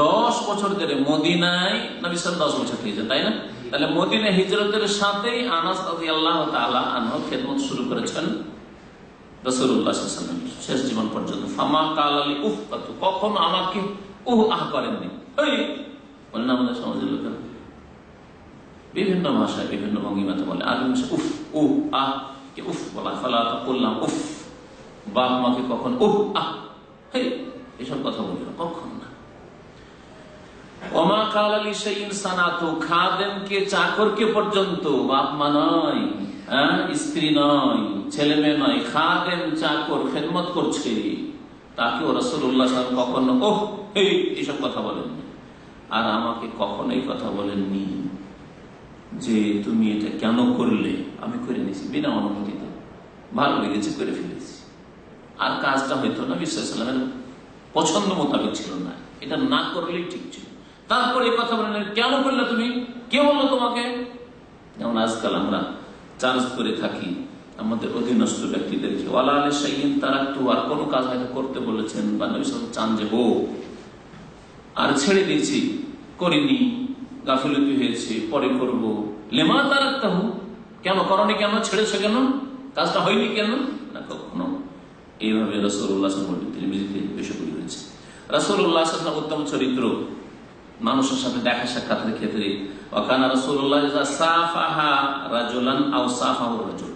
Speaker 1: দশ বছর ধরে মদিনায় নবী সাল দশ বছর থেকে তাই না? তাহলে মদিনা হিজরতের সাথেই আনাস আল্লাহ তালা আনহ খেদমত শুরু করেছেন শেষ জীবন পর্যন্ত, ফামা কাল আলী কত আমাকে উহ আহ করেননি। আমাদের সমাজের বিভিন্ন ভাষায় বিভিন্ন ভঙ্গিমাতে বলে উফ, উহ, আহ, কে উফ বলা করলাম উফ কখন উহ, আহ এসব কথা বলি না, কখন না। ওমা কাল আলী সেই ইনসানাতো খাদেমকে, চাকরকে পর্যন্ত, বাপ মা নয় স্ত্রী নয়, ছেলে মেয়ে নয়। খাদেম চাকর খেদমত করছে তাকেও রসুল্লাহ সাহেব কখনো এই এইসব কথা বলেননি। আর আমাকে কখনো এই কথা বলেননি যে তুমি এটা কেন করলে? আমি করে নিয়েছি, বিনা অনুমতিতে। ভালো লেগেছে, করে ফেলেছি। আর কাজটা হয়তো না বিশ্বামের পছন্দ মোতাবেক ছিল না। এটা না করলেই ঠিক ছিল। তারপরে এই কথা বলেন কেন করলে তুমি? কে বলল তোমাকে? যেমন আজকাল আমরা চার্জ করে থাকি। আমাদের অধীনস্থ ব্যক্তিদেরকে। ওয়ালা আলী সাইন তারা একটু আর কোনো কাজ হয়তো করতে বলেছেন বা নবী চান যে হোক আর ছেড়ে দিয়েছি, করিনি, গাফিলতি হয়েছে, পরে করব। লেমা তার একটা কেন করনি কেন? ছেড়েছো কেন? কাজটা হয়নি কেন? না, কখনো। এইভাবে রসুল্লাহ তিরমিজিতে বেশি হয়েছে। রসুল্লাহ উত্তম চরিত্র, মানুষের সাথে দেখা সাক্ষাতের ক্ষেত্রে ওখানা রসুল্লাহ সাফাহা রাজুলান আও সাফাহ রাজুল।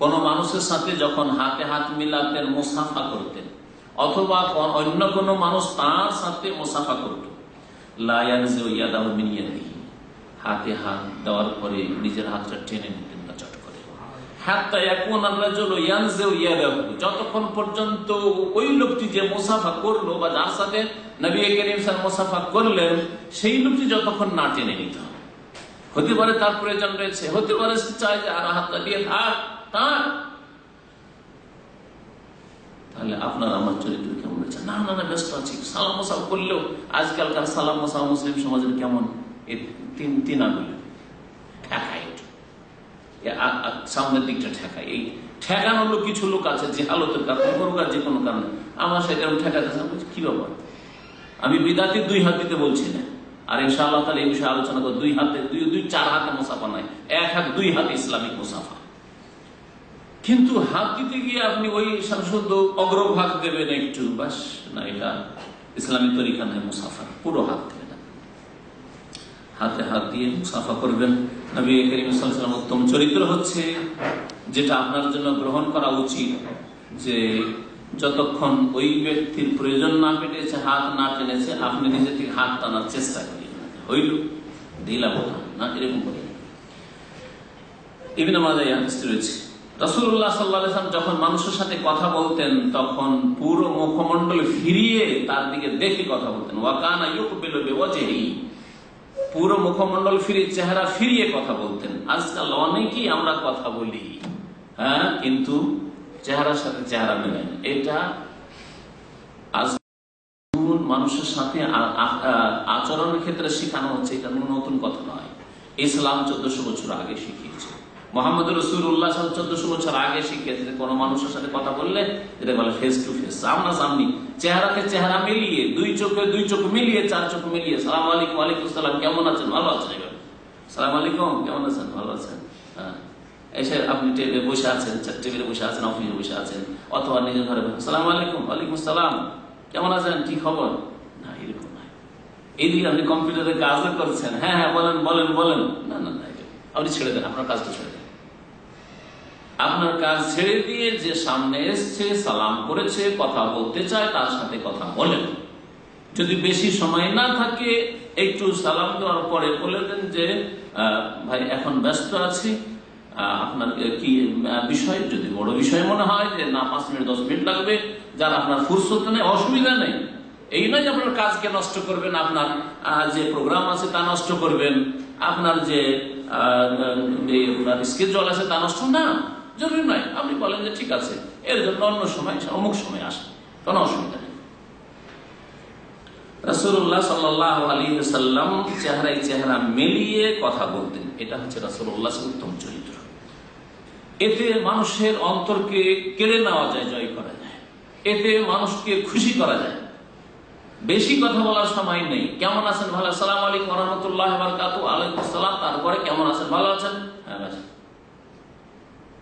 Speaker 1: কোন মানুষের সাথে যখন হাতে হাত মিলাতেন, মুসাফা করতেন, অথবা অন্য কোন মানুষ তার সাথে মুসাফা করত। হাতে হাত দেওয়ার পরে নিজের হাতটা টেনে নিতেন না চট করে। যতক্ষণ পর্যন্ত ওই লোকটি যে মুসাফা করল বা যার সাথে নবী করিম মুসাফা করলেন, সেই লোকটি যতক্ষণ না টেনে নিতে। হতে পারে তার প্রয়োজন রয়েছে, হতে পারে সে চায় যে আর হাতটা দিয়ে থাক তার তাহলে আপনার আমার চরিত্র কেমন রয়েছে? না না না, ব্যস্ত আছি। সালাম মোসাফ করলেও আজকালকার সালাম মোসাফ মুসলিম সমাজের কেমন? তিন তিন আঙুলে। আ- সামনের দিকটা ঠেকায়। এই ঠেকানোর লোক কিছু লোক আছে যে হালতের কারণে করুক আর যে কোনো কারণে। আমার এরকম ঠেকাতে কি ব্যাপার? আমি বিদাতি দুই হাত দিতে বলছি না। আর ইনশাআল্লাহ তাহলে এই বিষয়ে আলোচনা করব। দুই হাতে, দুই দুই, চার হাতে মুসাফা নাই। এক হাত, দুই হাতে ইসলামিক মুসাফা। কিন্তু হাত দিতে গিয়ে আপনি ওই শুধু অগ্রভাগ দেবেন একটু, বাস, না, এটা ইসলামিক তরিকা নয় মুসাফা, পুরো হাত দেবে না হাতে হাত দিয়ে মুসাফা করবেন। নবী করিম সাল্লাম উত্তম চরিত্র হচ্ছে, যেটা আপনার জন্য গ্রহণ করা উচিত যে যতক্ষণ ওই ব্যক্তির প্রয়োজন না পেটেছে হাত না টেনেছে, আপনি নিজে থেকে হাত টানার চেষ্টা করেন। হইল দিলাম না এরকম রয়েছে। রসুল্লাহ যখন মানুষের সাথে কথা বলতেন, তখন পুরো মুখমণ্ডল ফিরিয়ে তার দিকে দেখে কথা বলতেন। পুরো মুখমণ্ডল ফিরিয়ে, চেহারা ফিরিয়ে কথা বলতেন। আজকাল অনেকেই আমরা কথা বলি হ্যাঁ কিন্তু চেহারার সাথে চেহারা মেলে এটা আজ মানুষের সাথে আচরণের ক্ষেত্রে শেখানো হচ্ছে, এটা কোনো নতুন কথা নয়। ইসলাম চোদ্দশো বছর আগে শিখিয়েছে। মোহাম্মদ রসুল্লাহ চোদ্দশো বছর আগে শিখিয়েছে কোনো মানুষের সাথে কথা বললে এটা বলে ফেস টু ফেস সামনা সামনি, চেহারাকে চেহারা মিলিয়ে, দুই চোখে দুই চোখ মিলিয়ে, চার চোখ মিলিয়ে, সালাম আলাইকুম আলাইকুম সালাম, কেমন আছেন? ভালো আছেন এবার সালাম আলাইকুম, কেমন আছেন? ভালো আছেন? হ্যাঁ। এসে আপনি টেবিলে বসে আছেন, টেবিলে বসে আছেন অফিসে বসে আছেন, অথবা নিজের ঘরে সালাম আলাইকুম, ওয়ালাইকুম সালাম। কেমন আছেন? কি খবর? না, এরকম নাই। এইদিকে আপনি কম্পিউটারে কাজও করছেন। হ্যাঁ হ্যাঁ বলেন বলেন বলেন। না না না আপনি ছেড়ে দেন, আপনার কাজটা ছেড়ে দেন। আপনার কাজ ছেড়ে দিয়ে যে সামনে এসছে, সালাম করেছে, কথা বলতে চায়, তার সাথে কথা বলেন। যদি বেশি সময় না থাকে, একটু সালাম দেওয়ার পরে বলে দেন যে ভাই, এখন ব্যস্ত আছি। আপনার কি বিষয়? যদি বড় বিষয় মনে হয় যে, না, পাঁচ মিনিট, দশ মিনিট লাগবে যার আপনার ফুরসত নেই, অসুবিধা নেই। এই নয় যে আপনার কাজকে নষ্ট করবেন, আপনার যে প্রোগ্রাম আছে তা নষ্ট করবেন। আপনার যে স্কেজুয়াল আছে তা নষ্ট না। জরুরি নয়। আপনি বলেন যে ঠিক আছে, এর জন্য অন্য সময়, অমুক সময় আসে কোনো অসুবিধা নেই। রাসুল্লাহ সাল্লাহ আলী সাল্লাম চেহারায় চেহারা মিলিয়ে কথা বলতেন। এটা হচ্ছে রাসুল্লাহ উত্তম চরিত্র। এতে মানুষের অন্তরকে কেড়ে নেওয়া যায়, জয় করা এতে মানুষকে খুশি করা যায়। বেশি কথা বলার সময় নেই। কেমন আছেন? ভালো? সালাম আলাইকুম রহমতুল্লাহ সালাম তারপরে কেমন আছেন? ভালো আছেন? হ্যাঁ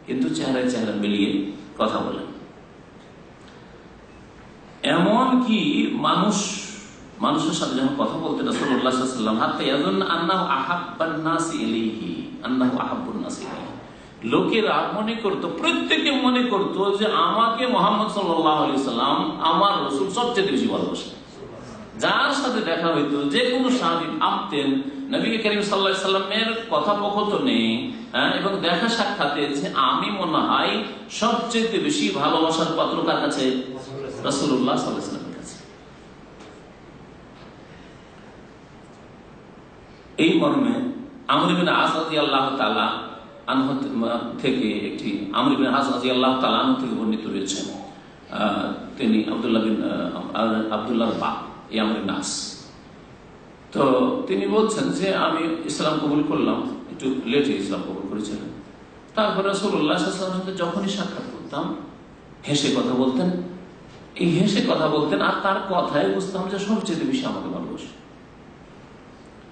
Speaker 1: কিন্তু চেহারায় চেহারা মিলিয়ে কথা বলেন। এমন কি মানুষ, মানুষের সাথে যখন কথা বলতে রাসূলুল্লাহ হাতে ইয়াজুন আন্নাহু আহাব্বান নাস ইলাইহি। আন্নাহু আহাব্বুন নাস ইলাইহি। লোকেরা মনে করত প্রত্যেকে মনে করত যে আমাকে মোহাম্মদ সাল্লাম আমার রাসূল সবচেয়ে বেশি ভালোবাসেন। যার সাথে দেখা হইতো যে কোনো সাহাবী ভাবতেন নবী করিম সাল্লামের কথোপকথনে হ্যাঁ, এবং দেখা সাক্ষাতে যে আমি মনে হয় সবচেয়ে বেশি ভালোবাসার পাত্র কার কাছে? রসুল্লাহ সাল্লাহ কাছে। এই মর্মে আমরিবিন আসাদি আল্লাহ থেকে একটি আমরিবিন আসাদি আল্লাহ তালা থেকে বর্ণিত রয়েছে তিনি আবদুল্লাহ বিন আহ, আবদুল্লাহর বা এই আমরিন নাস তো তিনি বলছেন যে আমি ইসলাম কবুল করলাম একটু লেটে ইসলাম কবুল করেছিলেন। তারপরে রসুল্লাহ সাথে যখনই সাক্ষাৎ করতাম হেসে কথা বলতেন। এই হেসে কথা বলতেন আর তার কথায় বুঝতাম যে সবচেয়ে বেশি আমাকে ভালোবাসে।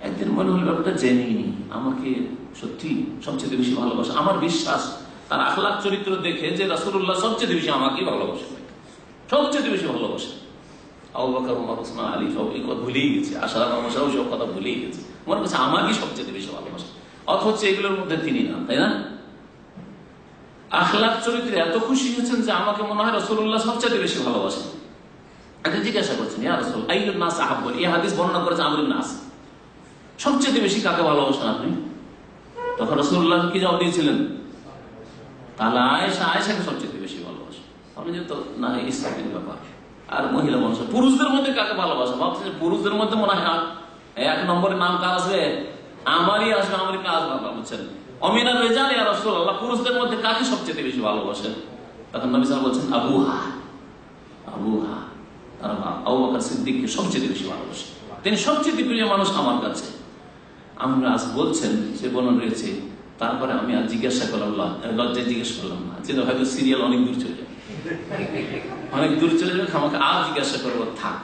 Speaker 1: একদিন মনে হলো ব্যাপারটা জেনেই আমাকে সত্যি সবচেয়ে বেশি ভালোবাসে। আমার বিশ্বাস, তার আখলাখ চরিত্র দেখে যে রাসুল্লাহ সবচেয়ে বেশি আমাকেই ভালোবাসে সবচেয়ে বেশি ভালোবাসে ভুলেই গেছে। সব কথা ভুলেই গেছে। সবচেয়ে বেশি ভালোবাসে অথচ এগুলোর মধ্যে তিনি না, তাই না? চরিত্রে এত খুশি হয়েছেন যে আমাকে মনে হয় বেশি এটা জিজ্ঞাসা করছেন, ইয়া রসুল এই হাদিস বর্ণনা করেছে নাস সবচেয়ে বেশি কাকে ভালোবাসেন আপনি? তখন রসুল্লাহ কি জবাব দিয়েছিলেন? তাহলে আয়েশা, আয়েশাকে সবচেয়ে বেশি ভালোবাসে। তাহলে যে তো না ইসলামের ব্যাপার। আর মহিলা মানুষ, পুরুষদের মধ্যে কাকে ভালোবাসা? ভাবছে যে পুরুষদের মধ্যে মনে হয় এক নম্বরের নাম কার আসবে আমারই আসবে আমারই কাজ ভাবনা বুঝছেন? অমিনা রেজাল ইয়া রাসূলুল্লাহ, পুরুষদের মধ্যে কাকে সবচেয়ে বেশি ভালোবাসেন তখন নবী সাল্লাল্লাহু বলছেন আবুহা আবুহা তারা আবু বকর সিদ্দিককে সবচেয়ে বেশি ভালোবাসে। তিনি সবচেয়ে প্রিয় মানুষ আমার কাছে। আমরা আজ বলছেন যে বলন রয়েছে, তারপরে আমি আর জিজ্ঞাসা করলাম লজ্জায় জিজ্ঞেস করলাম না। যে হয়তো সিরিয়াল অনেক দূর চলে যাবে। অনেক দূর চলে যাবে, আমাকে আর জিজ্ঞাসা করব, থাক।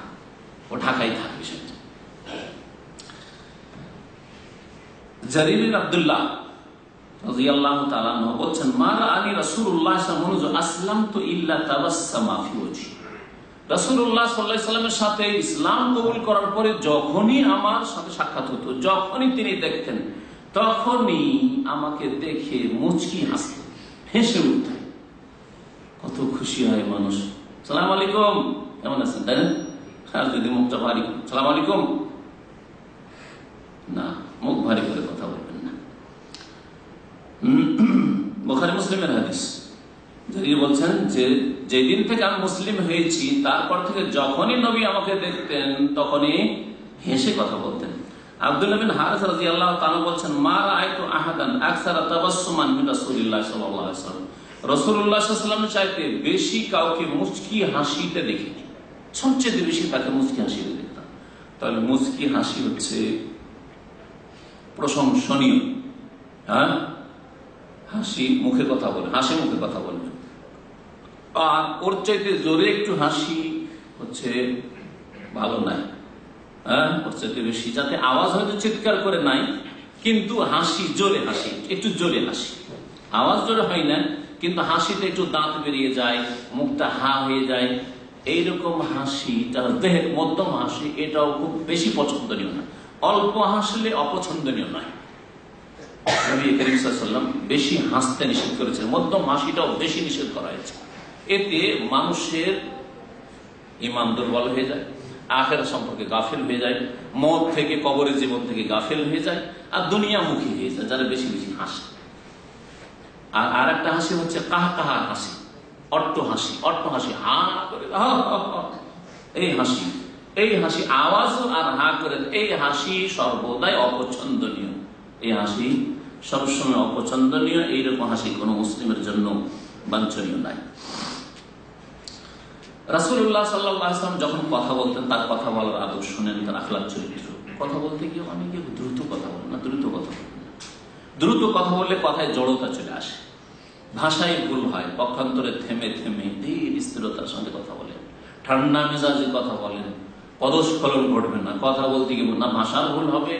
Speaker 1: ও ঢাকায় থাক বিষয়টা। জারির আব্দুল্লাহ বলছেন, মারা আলী আলাইহি আসলাম তো ইল্লা তাবাসসামা ফি ওয়াজহি। আলাইহি সাল্লামের সাথে ইসলাম কবুল করার পরে যখনই আমার সাথে সাক্ষাৎ হতো, যখনই তিনি দেখতেন, তখনই আমাকে দেখে মুচকি হাসতেন হেসে উঠতেন কত খুশি হয় মানুষ। সালাম আলাইকুম। কেমন আছেন? তাই না? যদি মুখটা ভারী সালাম আলাইকুম। না, মুখ ভারী করে কথা বলবেন না। বোখারি, মুসলিমের হাদিস। যদি বলছেন যে, যেদিন থেকে আমি মুসলিম হয়েছি, তারপর থেকে যখনই নবী আমাকে দেখতেন, তখনই হেসে কথা বলতেন। চাইতে বেশি কাউকে মুচকি হাসিতে দেখিনি বেশি তাকে হাসিতে তাহলে মুচকি হাসি হচ্ছে প্রশংসনীয়। হ্যাঁ? হাসি মুখে কথা বলে, হাসি মুখে কথা বলবে আর ওর চাইতে জোরে একটু হাসি হচ্ছে ভালো নাই হ্যাঁ? ওর চাইতে বেশি। যাতে আওয়াজ হয়তো চিৎকার করে নাই, কিন্তু হাসি, জোরে হাসি, একটু জোরে হাসি। আওয়াজ জোরে হয় না, কিন্তু হাসিতে একটু দাঁত বেরিয়ে যায়, মুখটা হা হয়ে যায়। এইরকম হাসি, তার দেহের মধ্যম হাসি, এটাও খুব বেশি পছন্দনীয় না। অল্প হাসলে অপছন্দনীয় নয়। নবী করিম সাল্লাম বেশি হাসতে নিষেধ করেছেন। মধ্যম হাসিটাও বেশি নিষেধ করা হয়েছে। এতে মানুষের ইমান দুর্বল হয়ে যায় আখের সম্পর্কে গাফেল হয়ে যায়, মদ থেকে, কবরের জীবন থেকে গাফেল হয়ে যায়, আর দুনিয়ামুখী হয়ে যায়, যারা বেশি বেশি হাসে আর আর একটা হাসি হচ্ছে কাহা কাহা হাসি, অট্ট হাসি অট্ট হাসি, হা করে। এই হাসি এই হাসি আওয়াজ আর হা করে, এই হাসি সর্বদাই অপছন্দনীয় এই হাসি সবসময় অপছন্দনীয়, এইরকম হাসি কোনো মুসলিমের জন্য বাঞ্ছনীয় নাই রাসুল্লাহ সাল্লাম যখন কথা বলতেন, তার কথা বলার আদব শুনেন, তার আখলার চরিত্র কথা বলতে গিয়ে অনেকে দ্রুত কথা বলেন, না দ্রুত কথা বলেন। দ্রুত কথা বললে কথায় জড়তা চলে আসে। ভাষায় ভুল হয়, পক্ষান্তরে থেমে থেমে ধীর স্থিরতার সঙ্গে কথা বলেন। ঠান্ডা মেজাজে কথা বলেন, পদস্খলন ঘটবে না, কথা বলতে গিয়ে না, ভাষার ভুল হবে।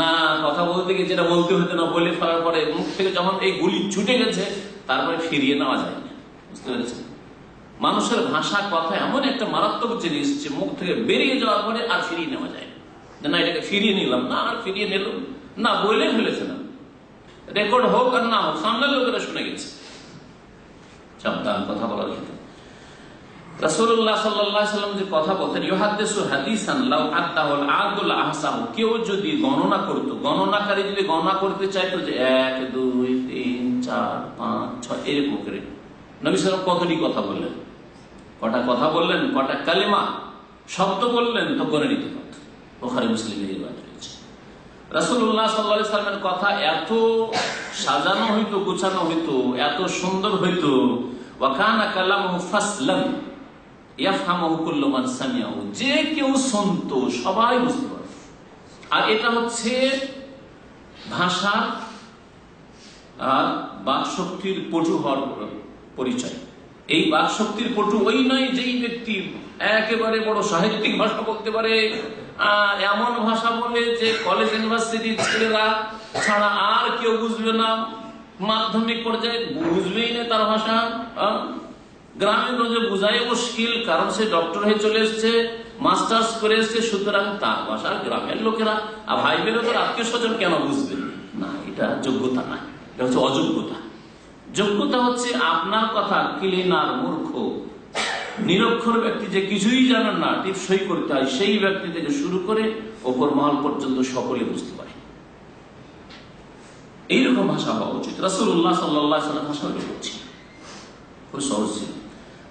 Speaker 1: না, কথা বলতে গিয়ে যেটা বলতে হতো না, বলে ফেলার পরে মুখ থেকে যখন এই গুলি ছুটে গেছে, তারপরে ফিরিয়ে নেওয়া যায় না। বুঝতে পেরেছেন? মানুষের ভাষা, কথা এমন একটা মারাত্মক জিনিস যে মুখ থেকে বেরিয়ে যাওয়ার পরে আর ফিরিয়ে নেওয়া যায় না। এটাকে ফিরিয়ে নিলাম, না, আর ফিরিয়ে নিল না বলে ফেলেছে না। রেকর্ড হোক আর না হোক সামনের লোকেরা শুনে গেছে। সাবধান, কথা বলার ক্ষেত্রে। যে কথা লাউ কেউ যদি গণনা করত, গণনাকারী যদি গণনা করতে চাইতো যে এক, দুই, তিন, চার, পাঁচ, ছয় কতটি কথা বললেন? কটা কথা বললেন, কটা কালেমা, শব্দ বললেন, তো গণে নিতে পারত। ওখানে মুসলিমের রিওয়াজ রয়েছে। আলাইহি সাল্লামের কথা এত সাজানো হইতো, গুছানো হইতো, এত সুন্দর হইতো, ওয়াকানা কালামুহু ফাসলাম যে কেউ শুনতো, সবাই বুঝতে পারত। আর এটা হচ্ছে ভাষা আর বাক শক্তির পটু হওয়ার পরিচয়। এই বাক শক্তির পটু ওই নয় যেই ব্যক্তি একেবারে বড় সাহিত্যিক ভাষা বলতে পারে। আর এমন ভাষা বলে যে কলেজ ইউনিভার্সিটির ছেলেরা ছাড়া আর কেউ বুঝবে না। মাধ্যমিক পর্যায়ে বুঝবেই না তার ভাষা গ্রামের রোজে বোঝাই মুশকিল, কারণ সে ডক্টর হয়ে চলে এসছে মাস্টার্স করে এসছে, সুতরাং তার ভাষা গ্রামের লোকেরা। আর ভাই বোনেদের আত্মীয় স্বজন কেন বুঝবে? না, এটা যোগ্যতা না এটা হচ্ছে অযোগ্যতা। যোগ্যতা হচ্ছে আপনার কথা ক্লিনার মূর্খ। নিরক্ষর ব্যক্তি যে কিছুই জানেন না টিপসই করতে হয় সেই ব্যক্তি থেকে শুরু করে ওপর মহল পর্যন্ত সকলে বুঝতে পারে। এইরকম ভাষা হওয়া উচিত। রাসুল্লাহ সাল্লাহ ভাষা বলছি খুব সহজ ছিল।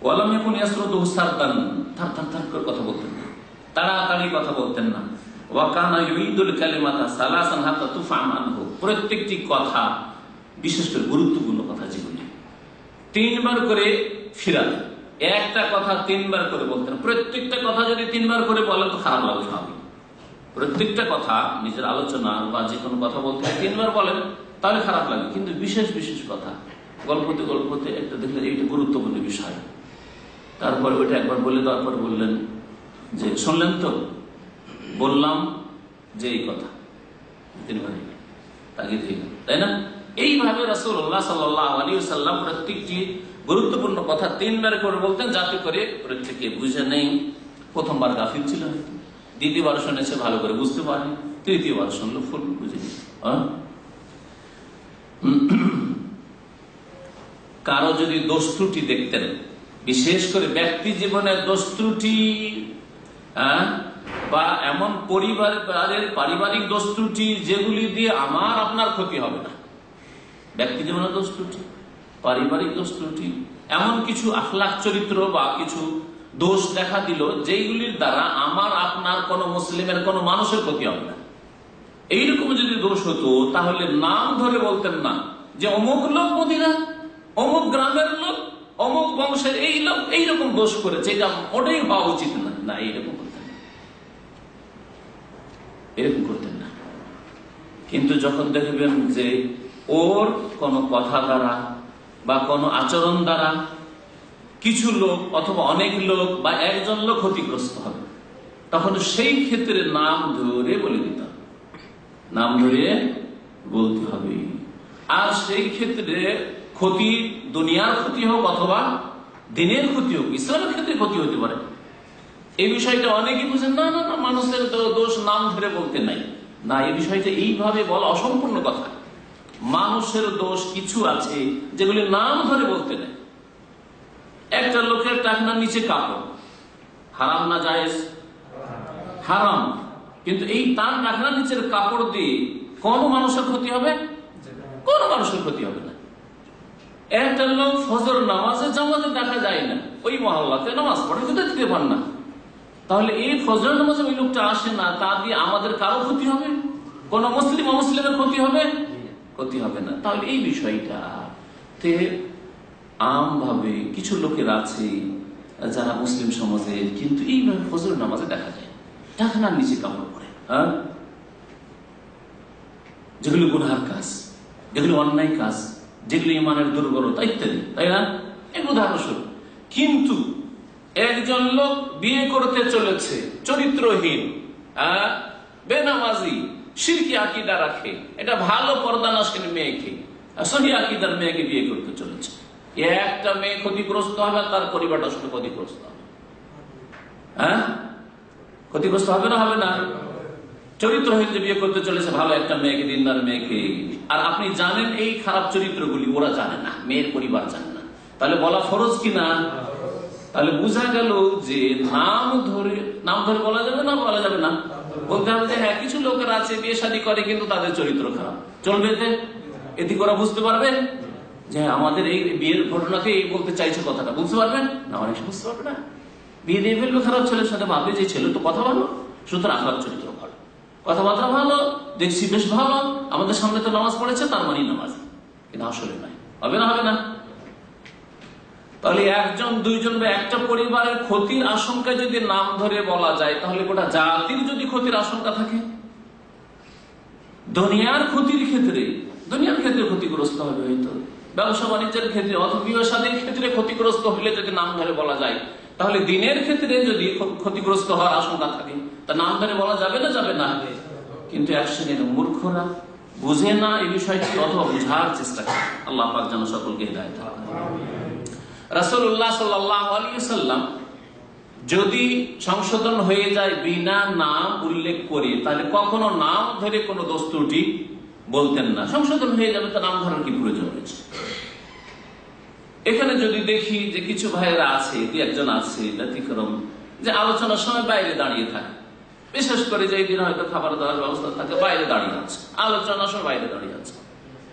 Speaker 1: ওয়ালাম এখন ইয়াসরুদ সারদান। থার থার থার করে কথা বলতেন না। তাড়াতাড়ি কথা বলতেন না। ওয়াকানা ইউইদুল কালিমাতা সালাসান হাত্তা তুফাম আনহু প্রত্যেকটি কথা বিশেষ করে গুরুত্বপূর্ণ কথা জীবনে। তিনবার করে ফিরাতেন একটা কথা তিনবার করে বলতেন প্রত্যেকটা কথা যদি তিনবার করে বলেন তো খারাপ লাগে স্বাভাবিক। প্রত্যেকটা কথা নিজের আলোচনা বা যে কোনো কথা বলতে তিনবার বলেন, তাহলে খারাপ লাগে। কিন্তু বিশেষ বিশেষ কথা, গল্পতে গল্পতে একটা দেখলেন, এইটা গুরুত্বপূর্ণ বিষয়। তারপর ওইটা একবার বলে দেওয়ার পর বললেন যে, শুনলেন তো? বললাম যে এই কথা। তিনবার। হয়ে তাই না? এইভাবে রাসূলুল্লাহ সাল্লাল্লাহু আলাইহি সাল্লাম প্রত্যেকটি গুরুত্বপূর্ণ কথা তিনবার করে বলতেন, যাতে করে প্রত্যেকে বুঝে নেই, প্রথমবার গাফিল ছিল দ্বিতীয়বার শুনেছে, ভালো করে বুঝতে পারেনি। তৃতীয়বার শুনলো, ফুল বুঝে? কারও যদি দোষ ত্রুটি দেখতেন, বিশেষ করে ব্যক্তি জীবনের দোষ ত্রুটি বা এমন পরিবারের, পারিবারিক দোষ ত্রুটি, যেগুলি দিয়ে আমার আপনার ক্ষতি হবে না। ব্যক্তি জীবনের দোষ ত্রুটি, পারিবারিক দোষ ত্রুটি, এমন কিছু আখলাখ চরিত্র বা কিছু দোষ দেখা দিল যেগুলির দ্বারা আমার, আপনার কোন মুসলিমের কোন মানুষের ক্ষতি হবে না। এইরকম যদি দোষ হতো, তাহলে নাম ধরে বলতেন না যে অমুক লোক মদিনা, অমুক গ্রামের লোক, অমুক বংশের এই লোক, এইরকম দোষ করেছে এটা ওটাই হওয়া উচিত না। না, এইরকম করতেন না। এরকম করতেন না। কিন্তু যখন দেখবেন যে ওর কোনো কথা দ্বারা বা কোনো আচরণ দ্বারা কিছু লোক অথবা অনেক লোক বা একজন লোক ক্ষতিগ্রস্ত হবে। তখন সেই ক্ষেত্রে নাম ধরে বলে দিতে নাম ধরে বলতে হবে। আর সেই ক্ষেত্রে ক্ষতি দুনিয়ার ক্ষতি হোক অথবা দিনের ক্ষতি হোক, ইসলামের ক্ষেত্রে ক্ষতি হতে পারে। এই বিষয়টা অনেকেই বুঝেন না না না, মানুষের দোষ নাম ধরে বলতে নাই। না, এই বিষয়টা এইভাবে বলা অসম্পূর্ণ কথা। মানুষের দোষ কিছু আছে যেগুলি নাম ধরে বলতে নেই। একটা লোকের টাকনার নিচে কাপড়। হারাম না জায়েজ? হারাম। কিন্তু এই তার টাকনার নিচের কাপড় দিয়ে কোন মানুষের ক্ষতি হবে? কোন মানুষের ক্ষতি হবে না। একটা লোক ফজর নামাজে জামাতে দেখা যায় না। ওই মহল্লাতে নামাজ পড়ে, কিন্তু দিতে পার না। তাহলে এই ফজর নামাজে ওই লোকটা আসে না, তা দিয়ে আমাদের কারও ক্ষতি হবে? কোন মুসলিম অমুসলিমের ক্ষতি হবে? ক্ষতি হবে না। তাহলে এই বিষয়টা তে আমভাবে কিছু লোকের আছে যারা মুসলিম সমাজের কিন্তু এইভাবে ফজর নামাজে দেখা যায় টাকানার নিচে কাপড় পরে হ্যাঁ? যেগুলো গুনহার কাজ যেগুলো অন্যায় কাজ যেগুলো ইমানের দুর্বলতা ইত্যাদি তাই না? এক উদাহরণস্বরূপ কিন্তু একজন লোক বিয়ে করতে চলেছে চরিত্রহীন আহ, বেনামাজি সিরকি আকিদা রাখে। এটা ভালো পর্দানাসীন মেয়েকে। আর সহি আকিদার মেয়েকে বিয়ে করতে চলেছে। একটা মেয়ে ক্ষতিগ্রস্ত হবে, তার পরিবারটা শুধু ক্ষতিগ্রস্ত হবে। হ্যাঁ? ক্ষতিগ্রস্ত হবে না হবে না? চরিত্রহীন যে বিয়ে করতে চলেছে, ভালো একটা মেয়েকে, দিনদার মেয়েকে। আর আপনি জানেন এই খারাপ চরিত্রগুলি, ওরা জানে না, মেয়ের পরিবার জানে না। তাহলে বলা ফরজ কি না? তাহলে বোঝা গেল যে নাম ধরে নাম ধরে বলা যাবে না, বলা যাবে না? বলতে হবে যে হ্যাঁ কিছু লোকের আছে বিয়ে শাদী করে কিন্তু তাদের চরিত্র খারাপ। চলবে এতে এদিকে ওরা বুঝতে পারবে যে হ্যাঁ, আমাদের এই বিয়ের ঘটনাকে এই বলতে চাইছে কথাটা। বুঝতে পারবেন? না অনেক বুঝতে পারবে না। বিয়ে দিয়ে ফেলবে খারাপ ছেলের সাথে ভাববে যে ছেলে তো কথা ভালো সুতরাং খারাপ চরিত্র ভালো। কথাবার্তা ভালো দেখছি বেশ ভালো আমাদের সামনে তো নামাজ পড়েছে তার মানে নামাজ। কিন্তু আসলে নাই হবে না হবে না। তাহলে একজন, দুইজন বা একটা পরিবারের ক্ষতির আশঙ্কা যদি নাম ধরে বলা যায়, তাহলে গোটা জাতির যদি ক্ষতির আশঙ্কা থাকে? দুনিয়ার ক্ষতির ক্ষেত্রে, দুনিয়ার ক্ষেত্রে ক্ষতিগ্রস্ত হবে হয়তো। ব্যবসা বাণিজ্যের ক্ষেত্রে অথবা বিবাহ শাদীর ক্ষেত্রে ক্ষতিগ্রস্ত হলে যদি নাম ধরে বলা যায়, তাহলে দিনের ক্ষেত্রে যদি ক্ষতিগ্রস্ত হওয়ার আশঙ্কা থাকে, তা নাম ধরে বলা যাবে না যাবে না? কিন্তু এক শ্রেণির মূর্খরা বুঝে না এই বিষয়টি অথবা বুঝার চেষ্টা করে। আল্লাহ পাক যেন সকলকে হৃদায়ত দান আলাইহি সাল্লাম যদি সংশোধন হয়ে যায় বিনা নাম উল্লেখ করে তাহলে কখনো নাম ধরে কোনো দোষ ত্রুটি বলতেন না। সংশোধন হয়ে যাবে তো নাম ধরার কি প্রয়োজন রয়েছে? এখানে যদি দেখি যে কিছু ভাইয়েরা আছে, দু একজন আছে, ব্যতিক্রম, যে আলোচনার সময় বাইরে দাঁড়িয়ে থাকে। বিশেষ করে যে দিন হয়তো খাবার দাবার ব্যবস্থা থাকে, বাইরে দাঁড়িয়ে আছে। আলোচনার সময় বাইরে দাঁড়িয়ে আছে।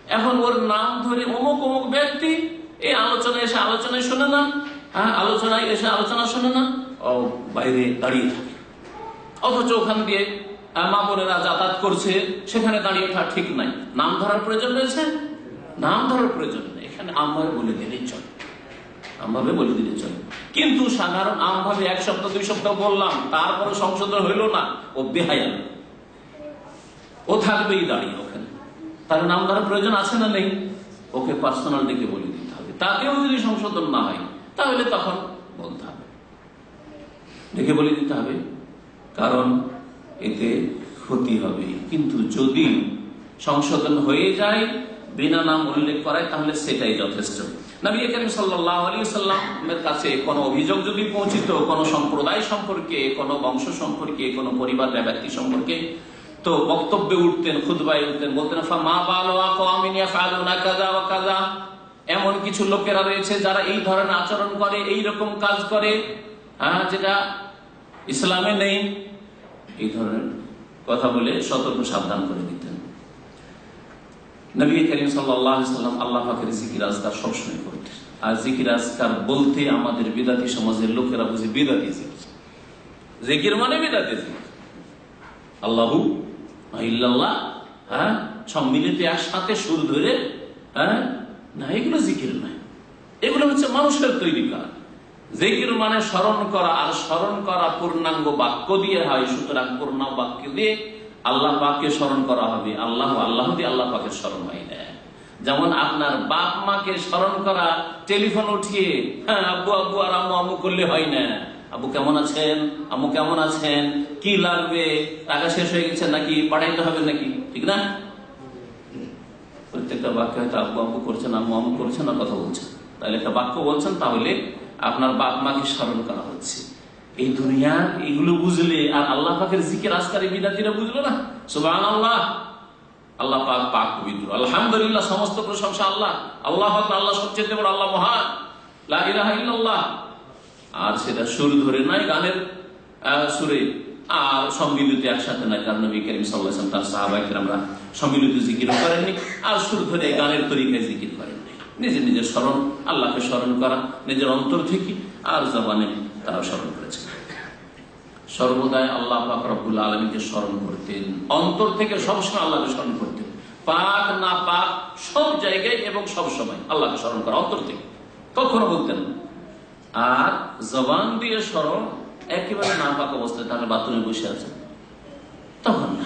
Speaker 1: এখন ওর নাম ধরে অমুক অমুক ব্যক্তি এই আলোচনায় এসে আলোচনায় শোনে না। হ্যাঁ আলোচনায় এসে আলোচনা শোনে না। ও বাইরে দাঁড়িয়ে থাকে। অথচ ওখান দিয়ে আহ, মা বোনেরা যাতায়াত করছে সেখানে দাঁড়িয়ে থাকা ঠিক নাই। নাম ধরার প্রয়োজন রয়েছে? নাম ধরার প্রয়োজন নেই। এখানে আমভাবে বলে দিলেই চলে। আমভাবে বলে দিলে চলে। কিন্তু সাধারণ আমভাবে এক সপ্তাহ দুই সপ্তাহ বললাম তারপরে সংশোধন হইল না। ও বেহায়া ও থাকবেই দাঁড়িয়ে ওখানে। তার নাম ধরার প্রয়োজন আছে না নেই? ওকে পার্সোনাল ডেকে বলে তাতেও যদি সংশোধন না হয়, তাহলে তখন বলতে হবে। ডেকে বলে দিতে হবে, কারণ এতে ক্ষতি হবে। কিন্তু যদি সংশোধন হয়ে যায়, বিনা নাম উল্লেখ করায়, তাহলে সেটাই যথেষ্ট। নবী কাছে কোনো অভিযোগ যদি পৌঁছিত, কোনো সম্প্রদায় সম্পর্কে, কোনো বংশ সম্পর্কে, কোনো পরিবার সম্পর্কে, তো বক্তব্যে উঠতেন খুদবাই উঠতেন, বলতেন এমন কিছু লোকেরা রয়েছে যারা এই ধরনের আচরণ করে, এই রকম কাজ করে হ্যাঁ যেটা ইসলামে নেই। এই ধরনের কথা বলে সতর্ক, সাবধান করে দিতেন। নবী করিম সাল্লাম আল্লাহ পাকের জিকির আজকার সবসময় করতেন। আর জিকির আজকার বলতে আমাদের বিদাতি সমাজের লোকেরা বুঝে বিদাতি জিকির। জিকির মানে বিদাতি জিকির। আল্লাহু ইল্লাল্লাহ হ্যাঁ সম্মিলিত একসাথে সুর ধরে হ্যাঁ না, এগুলো জিকির নয়। এগুলো হচ্ছে মানুষের তৈরি করা জিকির মানে স্মরণ করা, আর স্মরণ করা পূর্ণাঙ্গ বাক্য দিয়ে হয়। সুতরাং পূর্ণাঙ্গ বাক্য দিয়ে আল্লাহ পাকে স্মরণ করা হবে। আল্লাহ আল্লাহ দিয়ে আল্লাহ পাকে স্মরণ হয় না। যেমন আপনার বাপ মাকে স্মরণ করা, টেলিফোন উঠিয়ে হ্যাঁ আব্বু আব্বু আর আম্মু আম্মু করলে হয় না। আব্বু কেমন আছেন? আম্মু কেমন আছেন? কি লাগবে? টাকা শেষ হয়ে গেছে নাকি? পাঠাইতে হবে নাকি? ঠিক না? প্রত্যেকটা বাক্য হয়তো আব্বু আব্বু করছেন আম্মু আম্মু করছেন আর কথা বলছেন তাহলে একটা বাক্য বলছেন, তাহলে আপনার বাপ মাকে স্মরণ করা হচ্ছে। এই দুনিয়া, এগুলো বুঝলে, আর আল্লাহ পাকের জিকের আজকারি বিদাতিরা বুঝলো না? সুবাহ আল্লাহ আল্লাহ পাক পাক পবিত্র। আলহামদুলিল্লাহ, সমস্ত প্রশংসা আল্লাহ। আল্লাহ আল্লাহ সবচেয়ে বড় আল্লাহ মহান। লা ইলাহা ইল্লাল্লাহ। আর সেটা সুর ধরে নয় গানের সুরে। আর সম্মিলিত একসাথে নয়, কারণ নবী করিম সাল্লাহ তার সাহাবাহিক আমরা সম্মিলিত জিকির করেননি, আর সুর ধরে গানের তরিকায় জিকির করেননি। নিজের নিজের স্মরণ, আল্লাহকে স্মরণ করা, নিজের অন্তর থেকে আর জবানে তারা স্মরণ করেছে। সর্বদাই আল্লাহ রব্বুল আলমীকে স্মরণ করতেন, অন্তর থেকে সবসময় আল্লাহকে স্মরণ করতেন। পাক, না পাক, সব জায়গায় এবং সব সময় আল্লাহকে স্মরণ করা, অন্তর থেকে। কখনো বলতেন আর জবান দিয়ে স্মরণ একেবারে না পাক অবস্থায় তাহলে বাথরুমে বসে আছেন তখন না।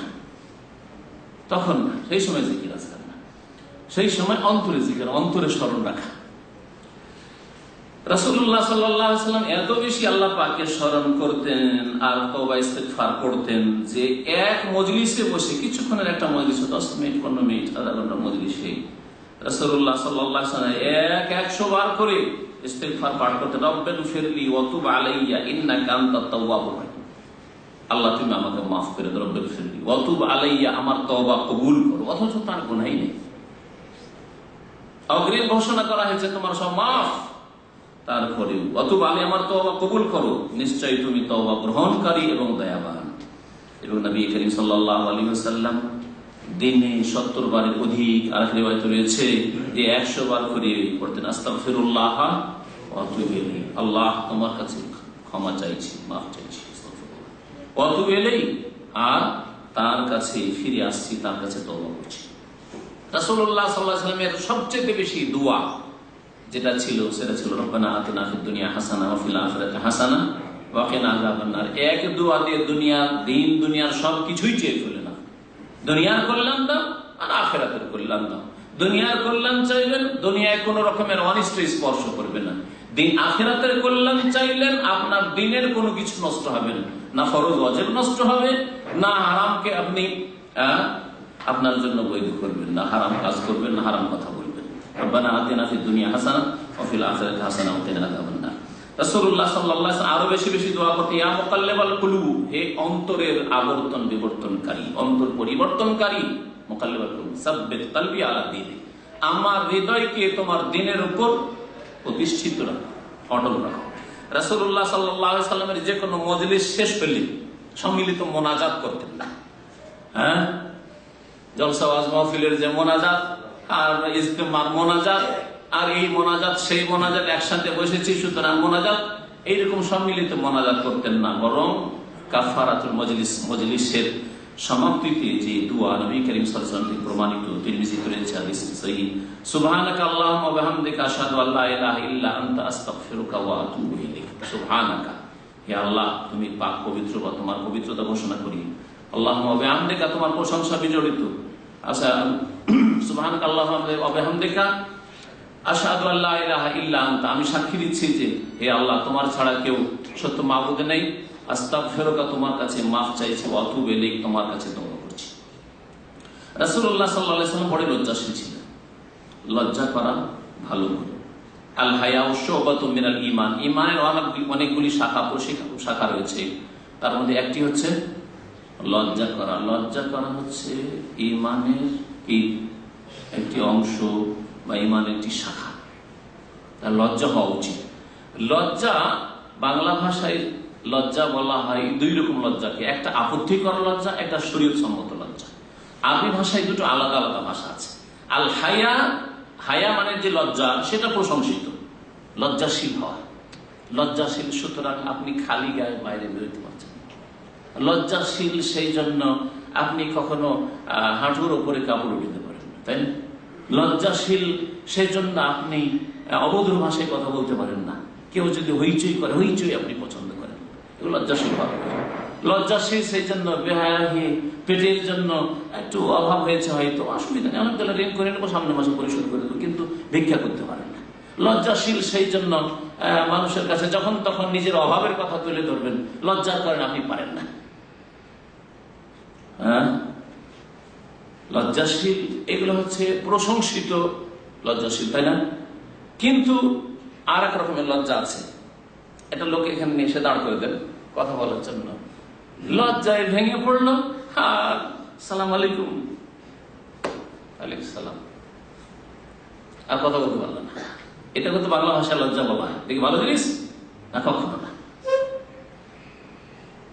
Speaker 1: তখন না। সেই সময় জিকির আজকাল না। সেই সময় অন্তরে জিকির, অন্তরে স্মরণ রাখা। রাসুল্লাহ সাল্লাম এত বেশি আল্লাহ পাকে স্মরণ করতেন আর করতেন যে এক মজলিসে বসে কিছুক্ষণের একটা মজলিসে দশ মিনিট, পনেরো মিনিট, আধা ঘণ্টা মজলিসে। রাসুল্লাহ সাল্লাম এক একশো বার করে আল্লাহ, তুমি আমাকে মাফ করে দাও রব্বেন ফিরলি। ওয়াতুব আলাইয়া, আমার তওবা কবুল করো, অথচ তার গুনাহই নেই। অগ্রিম ঘোষণা করা হয়েছে, তোমার সব মাফ। তারপরেও অথবা আমি আমার তওবা কবুল করো। নিশ্চয়ই তুমি তওবা গ্রহণকারী এবং দয়াবান। এবং নবী করিম সাল্লাল্লাহু আলাইহি ওয়াসাল্লাম দিনে সত্তর বারের অধিক আর এক রয়েছে যে একশো বার করে পড়তেন আতুবু ইলাইহি। আল্লাহ তোমার কাছে ক্ষমা চাইছি, মাফ চাইছি, আস্তাগফিরুল্লাহ। ওয়া আর তার কাছে ফিরে আসছি, তার কাছে তওবা করছি সবচেয়ে বেশি দোয়া যেটা ছিল, সেটা ছিল ফিদ দুনিয়া হাসানা হাসানা দুনিয়া দিন, দুনিয়ার চেয়ে ফেলে দুনিয়ার কল্যাণ দাও আর আখেরাতের কল্যাণ দাও। দুনিয়ার কল্যাণ চাইলেন, দুনিয়ায় কোন রকমের অনিষ্ট স্পর্শ করবে না। দিন আখেরাতের কল্যাণ চাইলেন, আপনার দিনের কোনো কিছু নষ্ট হবে না। না ফরজ অজেব নষ্ট হবে, না হারামকে আপনি আপনার জন্য বৈধ করবেন না। হারাম কাজ করবেন না, হারাম কথা বলবেন রব্বানা আতিনা ফিদ দুনিয়া হাসানা ওয়া ফিল আখিরাতি হাসানা ওয়া আযাবান সাল্লাল্লাহু আলাইহি আরও বেশি বেশি দোয়া করতে মুকাল্লিবাল কুলুব, হে অন্তরের আবর্তন বিবর্তনকারী, অন্তর পরিবর্তনকারী, মুকাল্লিবাল কুলুব, সাব্বিত কলবি আলা দীনি, আমার হৃদয়কে তোমার দিনের উপর প্রতিষ্ঠিত রাখো, অটল রাখো। রাসূলুল্লাহ সাল্লাল্লাহু আলাইহি সাল্লামের যে কোনো মজলিস শেষ হলে সম্মিলিত মোনাজাত করতেন না। হ্যাঁ? জলসা ওয়াজ মাহফিলের যে মোনাজাত, আর ইজতেমার মোনাজাত আর এই মোনাজাত, সেই মোনাজাত একসাথে বসেছি, সুতরাং মোনাজাত এইরকম সম্মিলিত মোনাজাত করতেন না, বরং কাফারাতুল মজলিস, মজলিসের সমাপ্তিতে যে দোয়া নবী করিম সাল্লাল্লাহু আলাইহি প্রমাণিত আল্লাহ, তুমি পাক পবিত্র বা তোমার পবিত্রতা ঘোষণা করি। তোমার প্রশংসা আচ্ছা ওয়া বিহামদিকা আশহাদু আল্লা ইলাহা ইল্লা আমি সাক্ষী দিচ্ছি যে, হে আল্লাহ, তোমার ছাড়া কেউ সত্য মাবুদ নেই। আস্তাগফিরুকা তোমার কাছে মাফ চাইছে অথু ইলাইক, তোমার কাছে তওবা করছি। আলাইহি সাল্লাম বড় লজ্জাশীল ছিলেন। লজ্জা করা ভালো গুণ ঈমানের অনেক- অনেকগুলি শাখা শাখা রয়েছে। তার মধ্যে একটি হচ্ছে লজ্জা করা। লজ্জা করা হচ্ছে ঈমানের কি? একটি অংশ বা ঈমানের একটি শাখা। তার লজ্জা হওয়া উচিত। লজ্জা বাংলা ভাষায় লজ্জা বলা হয় দুই রকম লজ্জাকে। একটা আপত্তিকর লজ্জা, একটা শরীর সম্মত লজ্জা। আরবি ভাষায় দুটো আলাদা আলাদা ভাষা আছে। আল হায়া হায়া মানে যে লজ্জা, সেটা প্রশংসিত। লজ্জাশীল হওয়া। লজ্জাশীল, সুতরাং আপনি খালি গায়ে বাইরে বেরোতে পারছেন লজ্জাশীল সেই জন্য আপনি কখনো হাঁটুর ওপরে কাপড় উঠিতে পারেন তাই না? লজ্জাশীল সেই জন্য আপনি অবধূর ভাষায় কথা বলতে পারেন না। কেউ যদি হইচই করে, হইচই আপনি পছন্দ করেন। লজ্জাশীল লজ্জাশীল সেই জন্য বেহায়া পেটের জন্য একটু অভাব হয়েছে হয়তো, অসুবিধা নেই। তাহলে ঋণ করে নেব সামনে মাসে পরিশোধ করে দেবো, কিন্তু ভিক্ষা করতে পারেন না। লজ্জাশীল সেই জন্য মানুষের কাছে যখন তখন নিজের অভাবের কথা তুলে ধরবেন, লজ্জার কারণে আপনি পারেন না। হ্যাঁ? লজ্জাশীল, এগুলো হচ্ছে প্রশংসিত লজ্জাশীল, তাই না? কিন্তু আর এক রকমের লজ্জা আছে। একটা লোক এখানে নিয়ে এসে দাঁড় করে দেন, কথা বলার জন্য। লজ্জায় ভেঙে পড়ল, আর সালাম আলাইকুম। আলাইকুম সালাম। আর কথা বলতে পারল না। এটা কিন্তু বাংলা ভাষায় লজ্জা বলা হয়। দেখি ভালো জিনিস না কখনো না?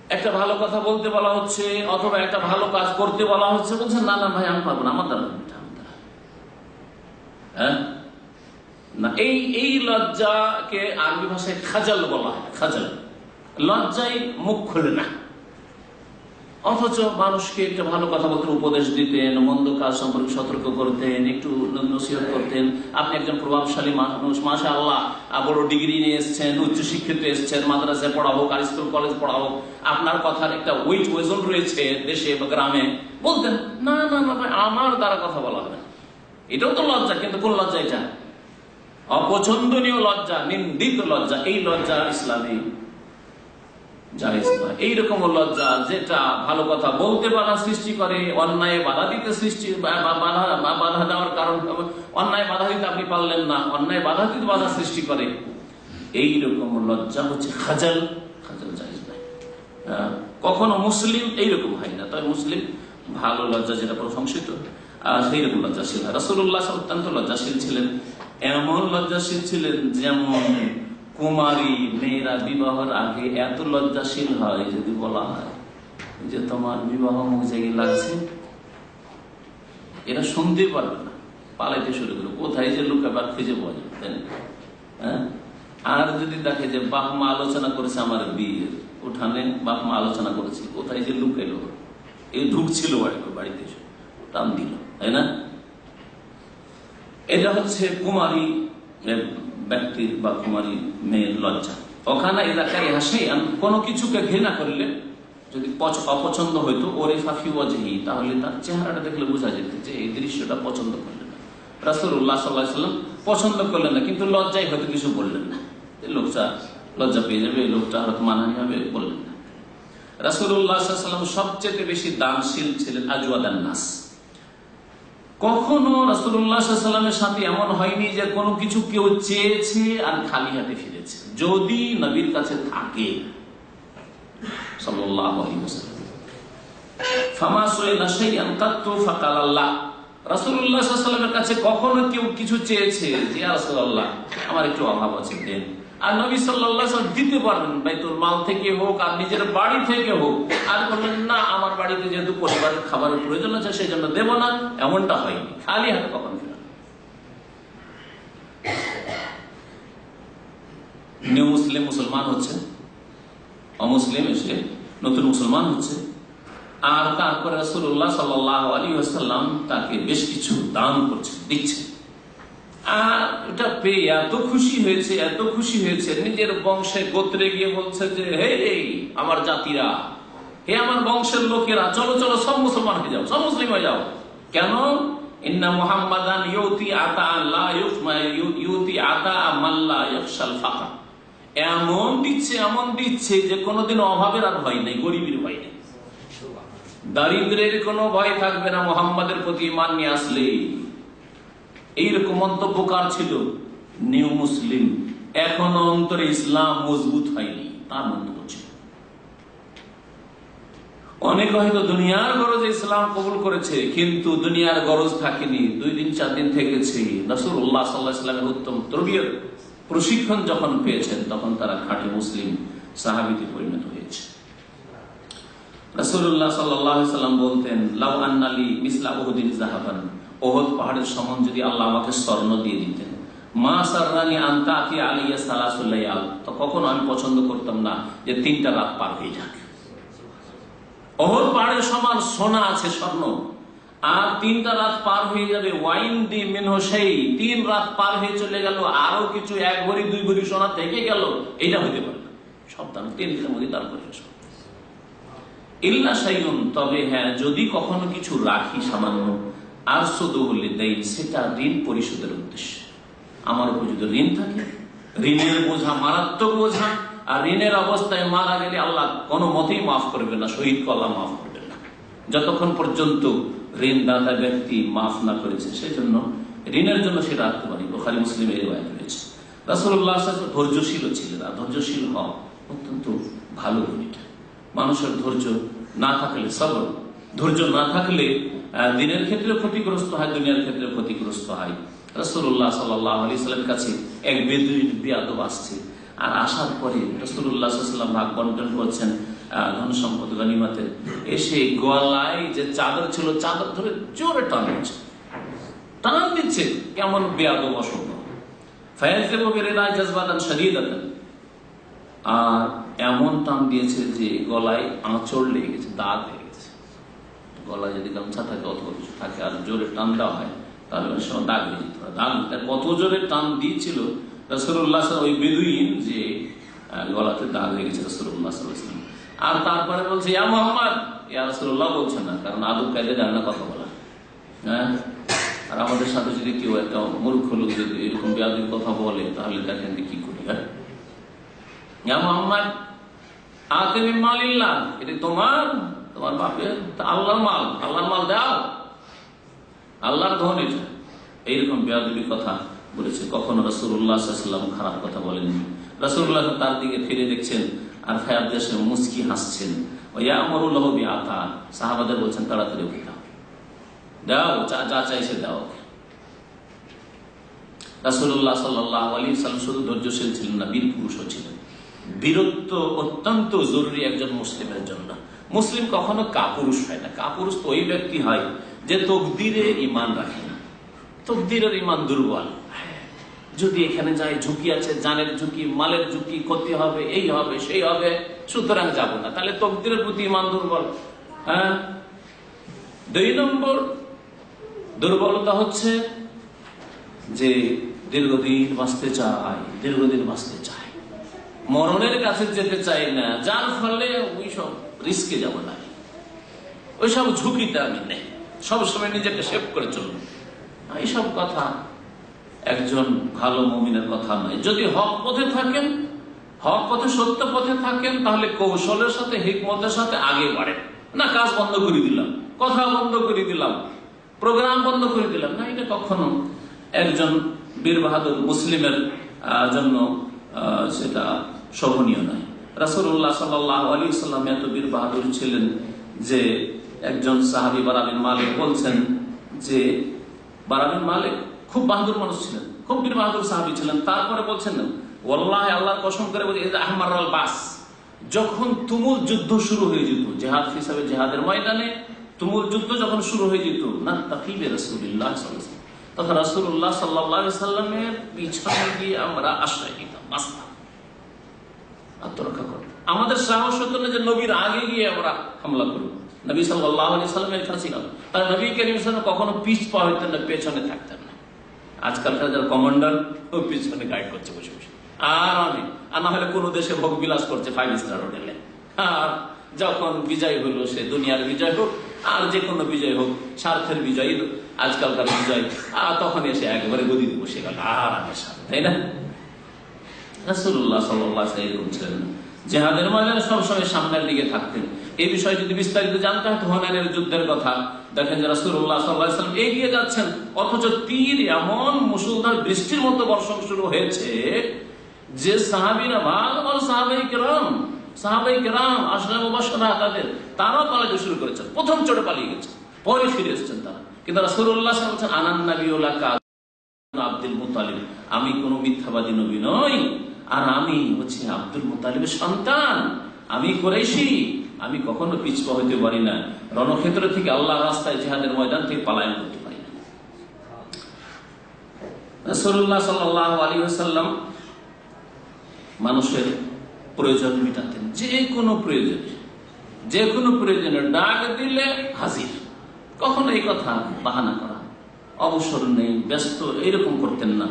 Speaker 1: একটা ভালো কথা বলতে বলা হচ্ছে অথবা একটা ভালো কাজ করতে বলা হচ্ছে বলছে না না ভাই আমি পারব না আমার দ্বারা হবে না, আমার দ্বারা হবে না।" হ্যাঁ? না এই এই লজ্জাকে আরবি ভাষায় খাজাল বলা হয় খাজাল। লজ্জায় মুখ খুলে না। অথচ মানুষকে একটা ভালো কথা বলতে উপদেশ দিতেন, মন্দ কাজ সম্পর্কে সতর্ক করতেন, একটু নসিহত করতেন। আপনি একজন প্রভাবশালী মানুষ মাসা আল্লাহ বড় ডিগ্রি নিয়ে এসছেন উচ্চশিক্ষিত এসছেন, মাদ্রাসায় পড়া হোক আর স্কুল কলেজ পড়া হোক, আপনার কথার একটা ওয়েট ওজন রয়েছে দেশে বা গ্রামে। বলতেন, না না না, ভাই, আমার দ্বারা কথা বলা হবে এটাও তো লজ্জা, কিন্তু কোন লজ্জা এটা? অপছন্দনীয় লজ্জা, নিন্দিত লজ্জা, এই লজ্জা ইসলামে জায়েজ নয় এইরকম লজ্জা যেটা ভালো কথা বলতে বাধা সৃষ্টি করে অন্যায় বাধা দিতে সৃষ্টি বাধা দেওয়ার কারণ অন্যায় বাধা দিতে আপনি পারলেন না অন্যায় বাধা দিতে বাধা সৃষ্টি করে। এইরকম লজ্জা হচ্ছে খাজাল খাজাল জায়েজ আহ, কখনো মুসলিম এইরকম হয় না। তবে মুসলিম ভালো লজ্জা যেটা প্রশংসিত সেই রকম লজ্জাশীল হয়। রসুল্লাহ অত্যন্ত লজ্জাশীল ছিলেন। এমন লজ্জাশীল ছিলেন যেমন কুমারী মেয়েরা বিবাহের আগে এত লজ্জাশীল হয় যদি বলা হয় যে তোমার বিবাহ মুখ লাগছে এরা শুনতে পারবে না পালাইতে শুরু করে কোথায় যে লুকাবার খুঁজে পাওয়া যাবে তাই? হ্যাঁ? আর যদি দেখে যে বাপ মা আলোচনা করেছে আমার বিয়ের উঠানে বাপ মা আলোচনা করেছে কোথায় যে লুকাইলো এই ঢুকছিল বাড়িতে বাড়িতে টান দিল তাই না এটা হচ্ছে কুমারী এ, ব্যক্তির বা কুমারী মেয়ের লজ্জা। ওখানে এলাকায় হাসে কোনো কিছুকে ঘৃণা করলে যদি পছ- অপছন্দ হইতো ওরে ফাফি ওয়াজহি, তাহলে তার চেহারাটা দেখলে বোঝা যেত যে এই দৃশ্যটা পছন্দ করলেন না। রাসুল্লাহ সাল্লাহ সাল্লাম পছন্দ করলেন না, কিন্তু লজ্জায় হয়তো কিছু বললেন না। এই লোকটা লজ্জা পেয়ে যাবে, এই লোকটা হয়তো মানানি হবে, বললেন না। রাসুল্লাহ সাল্লাম সবচেয়ে বেশি দানশীল ছিলেন আজওয়াদান নাস কখনো রাসুল্লাহামের সাথে এমন হয়নি যে কোনো কিছু কেউ চেয়েছে আর খালি হাতে ফিরেছে। যদি নবীর কাছে থাকে কাছে কখনো কেউ কিছু চেয়েছে যে রাসূলুল্লাহ, আমার একটু অভাব আছে, দেন। আর নবী সাল্লাল্লাহু দিতে পারবেন বাইতুল মাল থেকে হোক আর নিজের বাড়ি থেকে হোক। আর বললেন, না, আমার বাড়িতে যেহেতু পরিবারের খাবারের প্রয়োজন আছে সেই জন্য দেবো না। এমনটা হয়নি। খালি হাতে কখন নিউ মুসলিম মুসলমান হচ্ছে, অমুসলিম এসে নতুন মুসলমান হচ্ছে। আর তারপরে রসুল্লাহ সাল্লাহ আলী আসাল্লাম তাকে বেশ কিছু দান করছে দিচ্ছে এটা পেয়ে এত খুশি হয়েছে, এত খুশি হয়েছে। নিজের বংশে গোত্রে গিয়ে বলছে যে, হে আমার জাতিরা, হে, আমার বংশের লোকেরা, চলো চলো, সব মুসলমান হয়ে যাও, সব মুসলিম হয়ে যাও। কেন? আতা মাল্লা এমন দিচ্ছে এমন দিচ্ছে যে কোনোদিন অভাবের আর ভয় নেই, গরিবের ভয় নেই। দারিদ্রের কোনো ভয় থাকবে না, মোহাম্মদের প্রতি মান নিয়ে আসলে এইরকম মন্তব্য কার ছিল? নিউ মুসলিম। এখনও অন্তরে ইসলাম মজবুত হয়নি, তার মন্তব্য ছিল। অনেক হয়তো দুনিয়ার গরজে ইসলাম কবুল করেছে, কিন্তু দুনিয়ার গরজ থাকেনি। দুই দিন, চার দিন থেকেছে। নসুর উল্লাহ সাল্লাহ ইসলামের উত্তম তরবিয়ত, প্রশিক্ষণ যখন পেয়েছেন, তখন তারা খাঁটি মুসলিম সাহাবিতে পরিণত হয়েছে। রসুল্লাহ সাল্লাম বলতেন, লাউ আন্নালি মিসলা ওহদিন জাহাবান ওহদ পাহাড়ের সমান যদি আল্লাহ আমাকে স্বর্ণ দিয়ে দিতেন। মা সাররানি আন্তা আতি আলিয়া সালাসুল্লাহ তো কখনো আমি পছন্দ করতাম না যে তিনটা রাত পার হয়ে যাক। অহর পাহাড়ের সমান সোনা আছে, স্বর্ণ। আর তিনটা রাত পার হয়ে যাবে, ওয়াইন দি মেনহ সেই তিন রাত পার হয়ে চলে গেল, আরও কিছু এক ভরি, দুই ভরি সোনা থেকে গেল। এটা হইতে পারে না। দাম তিন দিনের মধ্যে তারপরে সব ইল্লা সাইয়ুন তবে হ্যাঁ যদি কখনো কিছু রাখি সামান্য আর হলে দেয় সেটা ঋণ পরিশোধের উদ্দেশ্যে। আমার উপর যদি ঋণ থাকে, ঋণের বোঝা মারাত্মক বোঝা, আর ঋণের অবস্থায় মারা গেলে আল্লাহ কোনো মতেই মাফ করবে না, শহীদ আল্লাহ মাফ করবে না। যতক্ষণ পর্যন্ত ঋণদাতা ব্যক্তি মাফ না করেছে সেই জন্য ঋণের জন্য সেটা রাখতে পারি বোখারি, মুসলিম এই রয়েছে। রাসুল্লাহ ধৈর্যশীল ছিলেন, আর ধৈর্যশীল হওয়া অত্যন্ত ভালো এটা মানুষের ধৈর্য না থাকলে সবর ধৈর্য না থাকলে দিনের ক্ষেত্রে ক্ষতিগ্রস্ত হয়, দুনিয়ার ক্ষেত্রে ক্ষতিগ্রস্ত হয়। রসুল্লাহ সাল্লাহ কাছে এক বেদুইন বিয়াদব আসছে। আর আসার পরে রসুল্লাহ ভাগ বন্টন করছেন ধন সম্পদ গনিমাতে। এসে গলায় যে চাদর ছিল, চাদর ধরে জোরে টান দিচ্ছে। টান দিচ্ছে, কেমন বেয়াদব অসম্ভ ফায়াজ দেব বেরেদায় জজবাদান সারিয়ে দেন আর এমন টান দিয়েছে যে গলায় আঁচড় লেগে গেছে দাগ লেগে গেছে গলায় যদি গামছা থাকে অথবা কিছু থাকে আর জোরে টান দেওয়া হয়, তাহলে অনেক দাগ লেগে যেতে পারে। দাগ কত জোরে টান দিয়েছিল রসুল্লাহ ওই বেদুইন যে গলাতে দাগ লেগেছে রসুল্লাহ সাল্লাম আর তারপরে বলছে, ইয়া মোহাম্মদ! ইয়া রসুল্লাহ বলছে না, কারণ আদব কায়দে জানে না কথা বলা। হ্যাঁ? আর আমাদের সাথে যদি কেউ একটা মূর্খ লোক যদি এরকম বেয়াদির কথা বলে, তাহলে দেখেন কি করি হ্যাঁ? ইয়া মোহাম্মদ! আতেমি মাল ইল্লাহ এটা তোমার তোমার বাপের আল্লাহর মাল আল্লাহর মাল দাও। আল্লাহর ধন এটা। এইরকম বেয়াদবি কথা বলেছে। কখনো রসুল্লাহাম খারাপ কথা বলেননি। রসুল্লাহ তার দিকে ফিরে দেখছেন আর ফায়াব দেশে মুস্কি হাসছেন। সাহাবাদের বলছেন, তাড়াতাড়ি ওকে দাও দাও, যা চাইছে দাও। রাসুল্লাহ সাল্লাহ সাল্লাম শুধু ধৈর্যশীল ছিলেন না, বীর পুরুষও ছিলেন। বীরত্ব অত্যন্ত জরুরি একজন মুসলিমের জন্য। মুসলিম কখনো কাপুরুষ হয় না। কাপুরুষ তো ওই ব্যক্তি হয় যে তকদিরে ইমান রাখে না। তকদিরের ইমান দুর্বল। যদি এখানে যাই ঝুঁকি আছে, জানের ঝুঁকি, মালের ঝুঁকি, ক্ষতি হবে, এই হবে, সেই হবে, সুতরাং যাব না। তাহলে তকদিরের প্রতি ইমান দুর্বল। হ্যাঁ? দুই নম্বর দুর্বলতা হচ্ছে যে দীর্ঘদিন বাঁচতে চায়, দীর্ঘদিন বাঁচতে চায়। মরণের কাছে যেতে চাই না, যার ফলে ওই সব রিস্কে যাব না। ওই সব ঝুঁকিতে আমি নেই। সবসময় নিজেকে সেভ করে চলব। এইসব কথা একজন ভালো মমিনের কথা নয়। যদি হক পথে থাকেন, হক পথে, সত্য পথে থাকেন, তাহলে কৌশলের সাথে, হিকমতের সাথে আগে বাড়েন। না, কাজ বন্ধ করে দিলাম, কথা বন্ধ করে দিলাম প্রোগ্রাম বন্ধ করে দিলাম। না, এটা কখনো একজন বীর বাহাদুর মুসলিমের জন্য সেটা শোভনীয় নয়। রাসুল্লাহ সাল্লাহ আলী সাল্লাম এত বীর বাহাদুর ছিলেন যে একজন সাহাবি বারাবিন মালিক বলছেন যে বারাবিন মালিক খুব বাহাদুর মানুষ ছিলেন, খুব বীর বাহাদুর সাহাবি ছিলেন। তারপরে বলছেন ওল্লাহ আল্লাহর কসম করে বলছে আহমার বাস, যখন তুমুল যুদ্ধ শুরু হয়ে যেত, জেহাদ হিসাবে জেহাদের ময়দানে তুমুল যুদ্ধ যখন শুরু হয়ে যেত না তাকিবে রসুল্লাহ তখন রসুল্লাহ সাল্লাহ সাল্লামের পিছনে গিয়ে আমরা আশ্রয় নিতাম, বাঁচতাম। আত্মরক্ষা করতাম আমাদের সাহস হতো না যে নবীর আগে গিয়ে আমরা হামলা করব। নবী সাল্লাহ আলি সাল্লামের এখানে ছিল। তার নবী করিম সাল্লাম কখনো পিছ পা হইতেন না, পেছনে থাকতেন না। আজকালকার যারা কমান্ডার, ও পিছনে গাইড করছে বসে বসে। আর আমি, আর না হলে কোনো দেশে ভোগ বিলাস করছে ফাইভ স্টার হোটেলে আর যখন বিজয় হলো, সে দুনিয়ার বিজয় হোক, আর যে কোনো বিজয় হোক, স্বার্থের বিজয়ী আজকালকার বিজয়, আর তখন এসে একবারে গদিতে বসে গেল, আর আমি তাই না? রাসুল্লাহ সাল্লাহ এরকম ছিলেন না। জেহাদের ময়দানে সবসময় সামনের দিকে থাকতেন। এই বিষয়ে যদি বিস্তারিত জানতে হয় হোনানের যুদ্ধের কথা। দেখেন যে রাসুল্লাহ সাল্লাম এগিয়ে যাচ্ছেন, অথচ তীর এমন মুসুলধার বৃষ্টির মতো বর্ষণ শুরু হয়েছে যে সাহাবিরা ভাগ ভালো সাহাবাই কেরাম সাহাবাই কেরাম, আসলাম উপাসনা তাদের, তারাও পালাতে শুরু করেছেন প্রথম চোটে পালিয়ে গেছে, পরে ফিরে এসেছেন তারা। কিন্তু রাসুল্লাহ বলছেন আনান নবীলা আব্দুল মুতালিব আমি কোন মিথ্যাবাদী নবী নই। আর আমি হচ্ছে আব্দুল মুতালিবের সন্তান। আমি করেছি আমি কখনো পিছপা হইতে পারি না। রণক্ষেত্র থেকে আল্লাহ রাস্তায় জেহাদের ময়দান থেকে পালায়ন করতে পারি না। মানুষের প্রয়োজন মিটাতেন। যে কোনো প্রয়োজনে। যে কোনো প্রয়োজনে ডাক দিলে হাজির। কখনো এই কথা বাহানা করা। অবসর নেই, ব্যস্ত, এইরকম করতেন না।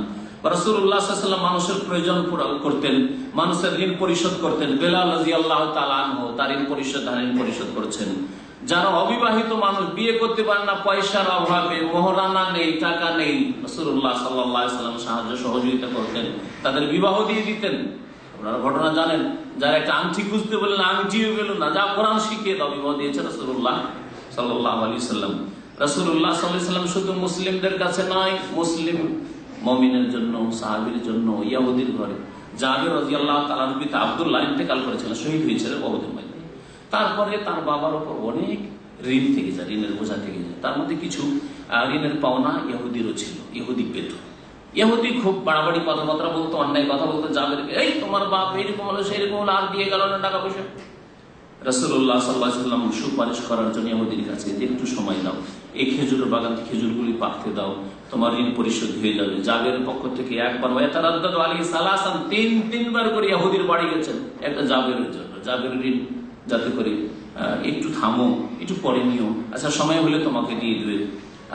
Speaker 1: রসুল্লাহাম মানুষের প্রয়োজন করতেন, মানুষের ঋণ পরিশোধ করতেন। বেলাল রাজি আল্লাহ তালানহ তার ঋণ পরিশোধ ঋণ পরিশোধ করছেন। যারা অবিবাহিত মানুষ, বিয়ে করতে পারে না, পয়সার অভাবে, মোহরানা নেই, টাকা নেই রসুল্লাহ সাহায্য সহযোগিতা করতেন, তাদের বিবাহ দিয়ে দিতেন। আপনারা ঘটনা জানেন, যারা একটা আংটি খুঁজতে বললেন আংটিও পেল না, যা কোরআন শিখিয়ে দাও, বিবাহ দিয়েছে রসুল্লাহ সাল্লাহ আলী সাল্লাম রসুল্লাহ সাল্লাম শুধু মুসলিমদের কাছে নয়, মুসলিম মমিনের জন্য, সাহাবির জন্য, ইয়াহুদির ঘরে। জাহাবির রাজিয়াল্লাহ তালার পিতা আবদুল্লাহ ইন্তেকাল করেছিলেন, শহীদ হয়েছিলেন বহুদের মধ্যে তারপরে তার বাবার ওপর অনেক ঋণ থেকে যায়, ঋণের বোঝা থেকে যায়। তার মধ্যে কিছু ঋণের পাওনা ইহুদিরও ছিল, ইহুদি পেত। ইহুদি খুব বাড়াবাড়ি কথাবার্তা বলতো, অন্যায় কথা বলতো যাদের এই, তোমার বাপ এইরকম হলো, সেইরকম হলো, আর দিয়ে গেল না টাকা পয়সা রসুল্লাহ সাল্লাহাম সুপারিশ করার জন্য ইহুদির কাছে, একটু সময় দাও, এই খেজুর বাগান খেজুরগুলি পাকতে দাও তোমার ঋণ পরিশোধ হয়ে যাবে। জাবের পক্ষ থেকে একবার আলী সালাসান তিন তিনবার করে ইহুদির বাড়ি গেছেন। একটা জাবের জন্য। জাবের ঋণ, যাতে করে একটু থামো, একটু পরে নিও। আচ্ছা সময় হলে তোমাকে দিয়ে দেবে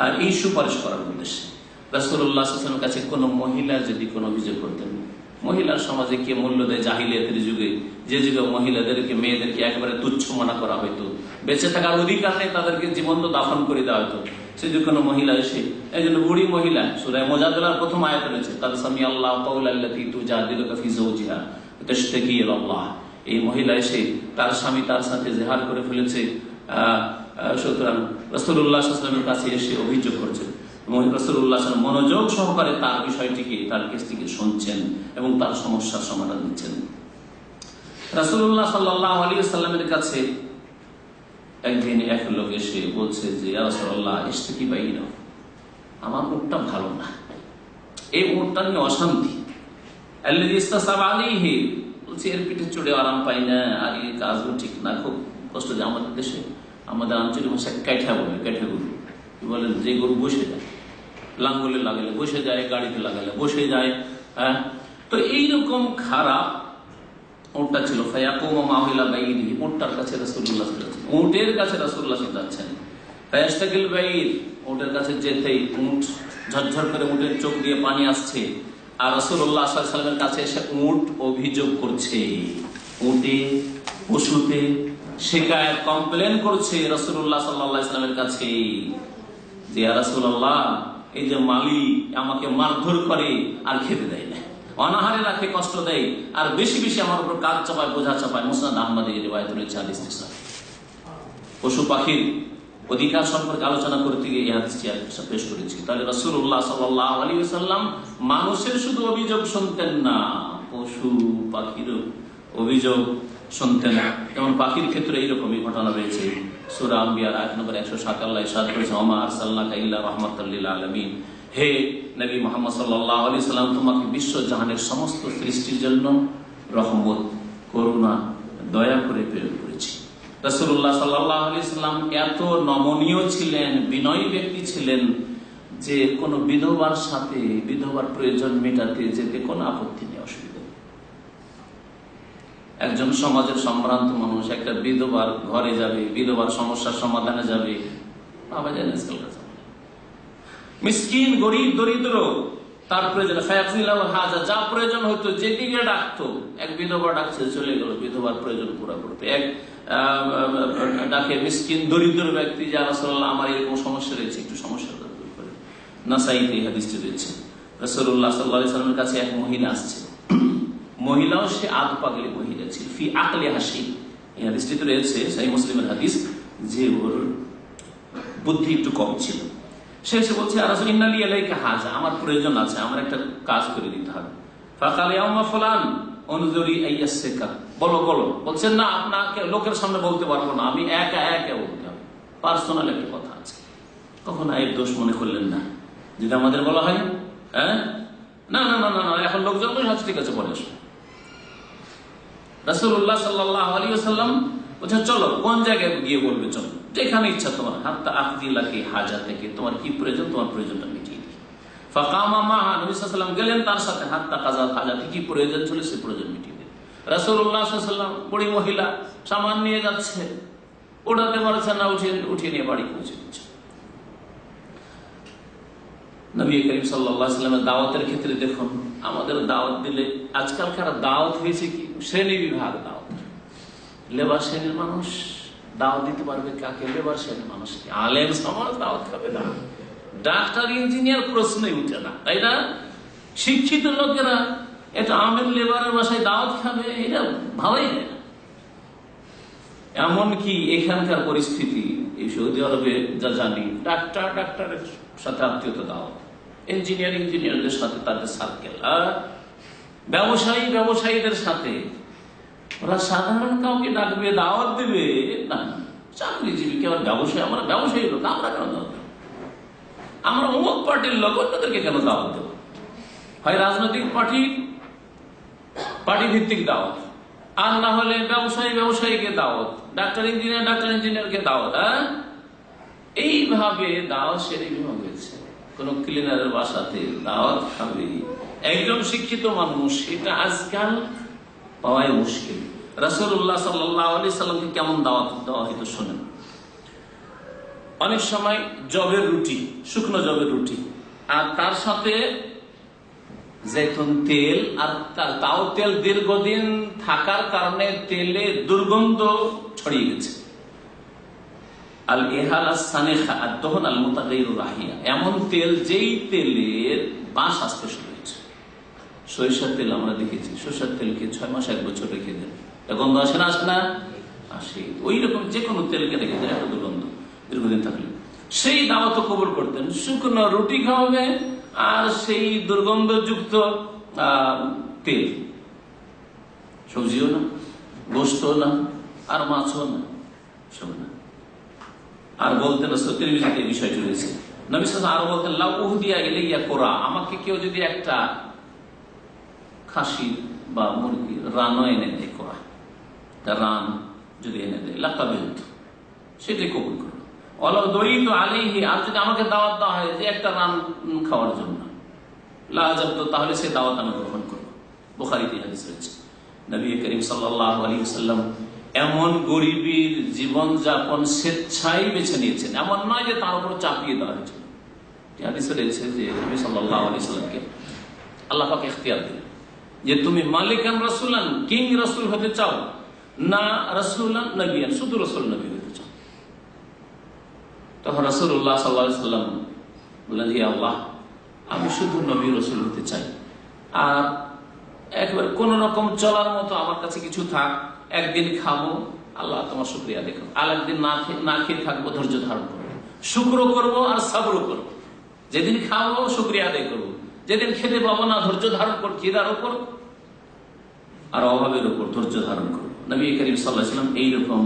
Speaker 1: আর এই সুপারিশ করার উদ্দেশ্যে রাসুল্লাহামের কাছে কোনো মহিলা যদি কোনো অভিযোগ করতেন, মহিলার সমাজে কে মূল্য দেয়? জাহিলিয়াতের যুগে যে যুগে মহিলাদেরকে, মেয়েদেরকে একেবারে তুচ্ছ মনা করা হয়তো বেঁচে থাকার অধিকার নেই, তাদেরকে জীবন্ত দাফন করে দেওয়া হতো সে যে কোনো মহিলা এসে, এই জন্য বুড়ি মহিলা সুরায় মজাদুল্লার প্রথম আয়াত রয়েছে তাদের স্বামী আল্লাহ কৌলাল্লাতি দিল এই মহিলা এসে তার স্বামী তার সাথে জেহার করে ফেলেছে। সুতরাং কাছে এসে অভিযোগ করছে। রসুল্লাহ মনোযোগ সহকারে তার বিষয়টিকে, তার শুনছেন এবং তার সমস্যার সমাধান দিচ্ছেন। রাসুল্লাহ সাল্লামের কাছে একদিন এক লোক এসে বলছে যে রাসুল্লাহ এসতে কি পাই না আমার মুখটা ভালো না। এই মুখটা নিয়ে অশান্তি। বলছে, এর পিঠে চড়ে আরাম পাই না, আর এই কাজগুলো ঠিক না। খুব কষ্ট যে আমাদের দেশে, আমাদের আঞ্চলিক ভাষায় কাঠা বলে কাঠা গরু। বলেন যে গরু বসে যায়, লাঙ্গলে লাগালে বসে যায়, গাড়িতে লাগালে বসে যায় হ্যাঁ? তো এইরকম খারাপ ওটা ছিল। ফায়াকুমা মাহিলা বাইরি ওটার কাছে রাসুল্লাহ উটের কাছে রাসুল্লাহ যাচ্ছেন ফায়াস্তাকিল বাইর উটের কাছে যেতেই উঠ ঝরঝর করে উটের চোখ দিয়ে পানি আসছে। আর রসুল্লাহ সাল্লামের কাছে এসে উট অভিযোগ করছে। উটে, পশুতে শেখায় কমপ্লেন করছে রসুল্লাহ সাল্লাহ ইসলামের কাছে। যে রাসুল্লাহ এই যে মালি আমাকে মারধর করে আর খেতে দেয় অনাহারে রাখে, কষ্ট দেয়। আর বেশি বেশি আমার উপর কাজ চাপায়, বোঝা চাপায়, মুসনাদ আহমদে রেবায়ত রয়েছে আদিস পশু পাখির অধিকার সম্পর্কে আলোচনা করতে গিয়ে পেশ করেছি। তাহলে সাল্লাম মানুষের শুধু অভিযোগ শুনতেন না, পশু পাখির অভিযোগ শুনতেন যেমন পাখির ক্ষেত্রে এইরকমই ঘটনা রয়েছে। সুরা আম্বিয়ার এক নম্বর একশো সাত, আল্লাহ সাদ করেছে সাল্লাহ আলমিন। হে নবী মোহাম্মদ সাল্লাহ আলি সাল্লাম, তোমাকে বিশ্ব জাহানের সমস্ত সৃষ্টির জন্য রহমত, করুণা, দয়া করে প্রেরণ করেছি রসুল্লাহ সাল্লাহ আলি সাল্লাম এত নমনীয় ছিলেন, বিনয়ী ব্যক্তি ছিলেন যে কোনো বিধবার সাথে বিধবার প্রয়োজন মেটাতে যেতে কোনো আপত্তি নেই, অসুবিধা একজন সমাজের সম্ভ্রান্ত মানুষ, একটা বিধবার ঘরে যাবে, বিধবার সমস্যার সমাধানে যাবে, বাবা যায়। মিসকিন, গরিব, দরিদ্র, তার প্রয়োজন। হাজা, যা প্রয়োজন হতো যেদিকে ডাকতো, এক বিধবা ডাকছে, চলে গেল। বিধবার প্রয়োজন পুরা করতে। এক ডাকে, মিসকিন, দরিদ্র ব্যক্তি যে রাসূলুল্লাহ, আমার এরকম সমস্যা রয়েছে, একটু সমস্যা রয়েছে। এক মহিলা আসছে। মহিলাও সে ফি আকলে হাসি। রয়েছে মুসলিমের হাদিস, যে ওর বুদ্ধি একটু কম ছিল। সে এসে বলছে আর আসলে ইন্নালি আলাইকা হাজা আমার প্রয়োজন আছে, আমার একটা কাজ করে দিতে হবে। ফাকালে আম্মা ফলান অনুজরি আইয়াসেকা বলো বলো বলছেন, না, আপনাকে লোকের সামনে বলতে পারব না, আমি একা একা বলতে হবে। পার্সোনাল একটা কথা আছে। কখন আয়ের দোষ মনে করলেন না। যেটা আমাদের বলা হয় হ্যাঁ? না না না না না, এখন লোকজন আচ্ছা ঠিক আছে, পরে আসব রাসুল্লাহ সাল্লাহ আলী সাল্লাম বলছেন, চলো, কোন জায়গায় গিয়ে বলবে, চলো। যেখানে ইচ্ছা তোমার, হাত্তা আকিলাকে হাজা থেকে, তোমার কি প্রয়োজন, তোমার প্রয়োজনটা মিটিয়ে দিই ফাকামা মাহা নবী গেলেন তার সাথে, হাত্তা কাজা হাজাতে কি প্রয়োজন ছিল সে প্রয়োজন মিটিয়ে দিলেন রাসুল্লাহ সাল্লাম বুড়ি মহিলা, সামান নিয়ে যাচ্ছে ওঠাতে পারছে না, উঠিয়ে উঠিয়ে নিয়ে বাড়ি পৌঁছে দিচ্ছে। নবী করিম সাল্লামের দাওয়াতের ক্ষেত্রে দেখুন, আমাদের দাওয়াত দিলে, আজকালকার দাওয়াত হয়েছে কি? শ্রেণি বিভাগ দাওয়াত। লেবার শ্রেণির মানুষ। দাওয়াত দিতে পারবে কাকে? লেবার মানুষকে আলেম সমাজ দাওয়াত খাবে না। ডাক্তার, ইঞ্জিনিয়ার প্রশ্নই উঠে না, তাই না? শিক্ষিত লোকেরা এটা আমের লেবারের বাসায় দাওয়াত খাবে, এটা ভাবাই যায় না। এমনকি এখানকার পরিস্থিতি, এই সৌদি আরবে যা জানি, ডাক্তার, ডাক্তারের সাথে আত্মীয়তা দাওয়াত, ইঞ্জিনিয়ার, ইঞ্জিনিয়ারদের সাথে তাদের সার্কেল আর ব্যবসায়ী, ব্যবসায়ীদের সাথে ওরা সাধারণ কাউকে ডাকবে, দাওয়াত দেবে, না চাকরিজীবী কেউ ব্যবসায়ী, আমরা ব্যবসায়ী লোক, আমরা কেন দাওয়াত দেবো? আমরা অমুক পার্টির লোক, অন্যদেরকে কেন দাওয়াত দেবো? হয় রাজনৈতিক পার্টি পার্টি ভিত্তিক দাওয়াত। আর না হলে ব্যবসায়ী ব্যবসায়ীকে দাওয়াত, ডাক্তার ইঞ্জিনিয়ার ডাক্তার ইঞ্জিনিয়ারকে দাওয়াত হ্যাঁ? এইভাবে দাওয়াত সেরে বিভাগ হয়েছে। কোন ক্লিনারের বাসাতে দাওয়াত খাবে। একজন শিক্ষিত মানুষ এটা আজকাল পাওয়াই মুশকিল। রাসুল্লাহ সাল্লাহ আলি সাল্লামকে কেমন দাওয়াত দেওয়া হয়তো শোনেন। অনেক সময় জবের রুটি, শুকনো জবের রুটি, আর তার সাথে তেল আর তাও তেল দীর্ঘদিন থাকার কারণে তেলে দুর্গন্ধ ছড়িয়ে গেছে। আল এহাল সানেখা আর দহন আল মোতাগাইর রাহিয়া। এমন তেল যেই তেলের বাঁশ আসতে শুরু সরিষার তেল আমরা দেখেছি। সরিষার তেলকে ছয় মাস, এক বছর রেখে দেন। গন্ধ আসে না আসে না? আসে। ওই রকম যে কোনো তেলকে রেখে দেন একটা দুর্গন্ধ দীর্ঘদিন থাকলে। সেই দাওয়াত কবুল করতেন, শুকনো রুটি খাওয়াবে আর সেই দুর্গন্ধযুক্ত তেল। সবজিও না গোস্ত না, আর মাছও না, সব না। আর বলতেন রয়েছে। নবী আরও বলতেন, লাউ উহদিয়া ইলাইয়া কোরা আমাকে কেউ যদি একটা খাসি বা মুরগি রানও এনে দেয় করা তা রান যদি এনে দেয় লাকাবিল সেটাই কবুল করো। অলাউ দই তো আলিহি আর যদি আমাকে দাওয়াত দেওয়া হয় যে একটা রান খাওয়ার জন্য লাজাব তাহলে সে দাওয়াত আমি গ্রহণ করব। বোখারিতে হাদিস রয়েছে। নবী করিম সাল্লাহ আলী সাল্লাম এমন গরিবীর জীবনযাপন স্বেচ্ছাই বেছে নিয়েছেন। এমন নয় যে তার উপর চাপিয়ে দেওয়া একটি হাদিসে রয়েছে যে নবী সাল্লাহ আলী সাল্লামকে আল্লাহ পাক এখতিয়ার দিলেন। যে তুমি মালিকান রসুলান, কিং রসুল হতে চাও, না রসুলান নবিয়ান শুধু রসুল নবী হতে চাও। তখন রসুল্লাহ সাল্লাহ সাল্লাম বললেন যে আল্লাহ, আমি শুধু নবী রসুল হতে চাই। আর একবার কোন রকম চলার মতো আমার কাছে কিছু থাক, একদিন খাব, আল্লাহ তোমার শুক্রিয়া দেখো আর একদিন না খেয়ে না খেয়ে থাকব, ধৈর্য ধারণ করব। শুক্র করব আর সাবর করব। যেদিন খাব, শুক্রিয়া আদায় করব। যেদিন খেতে পাবো না ধৈর্য ধারণ কর খিদার ওপর আর অভাবের উপর ধৈর্য ধারণ করব নবী করিম সাল্লাহ সাল্লাম এইরকম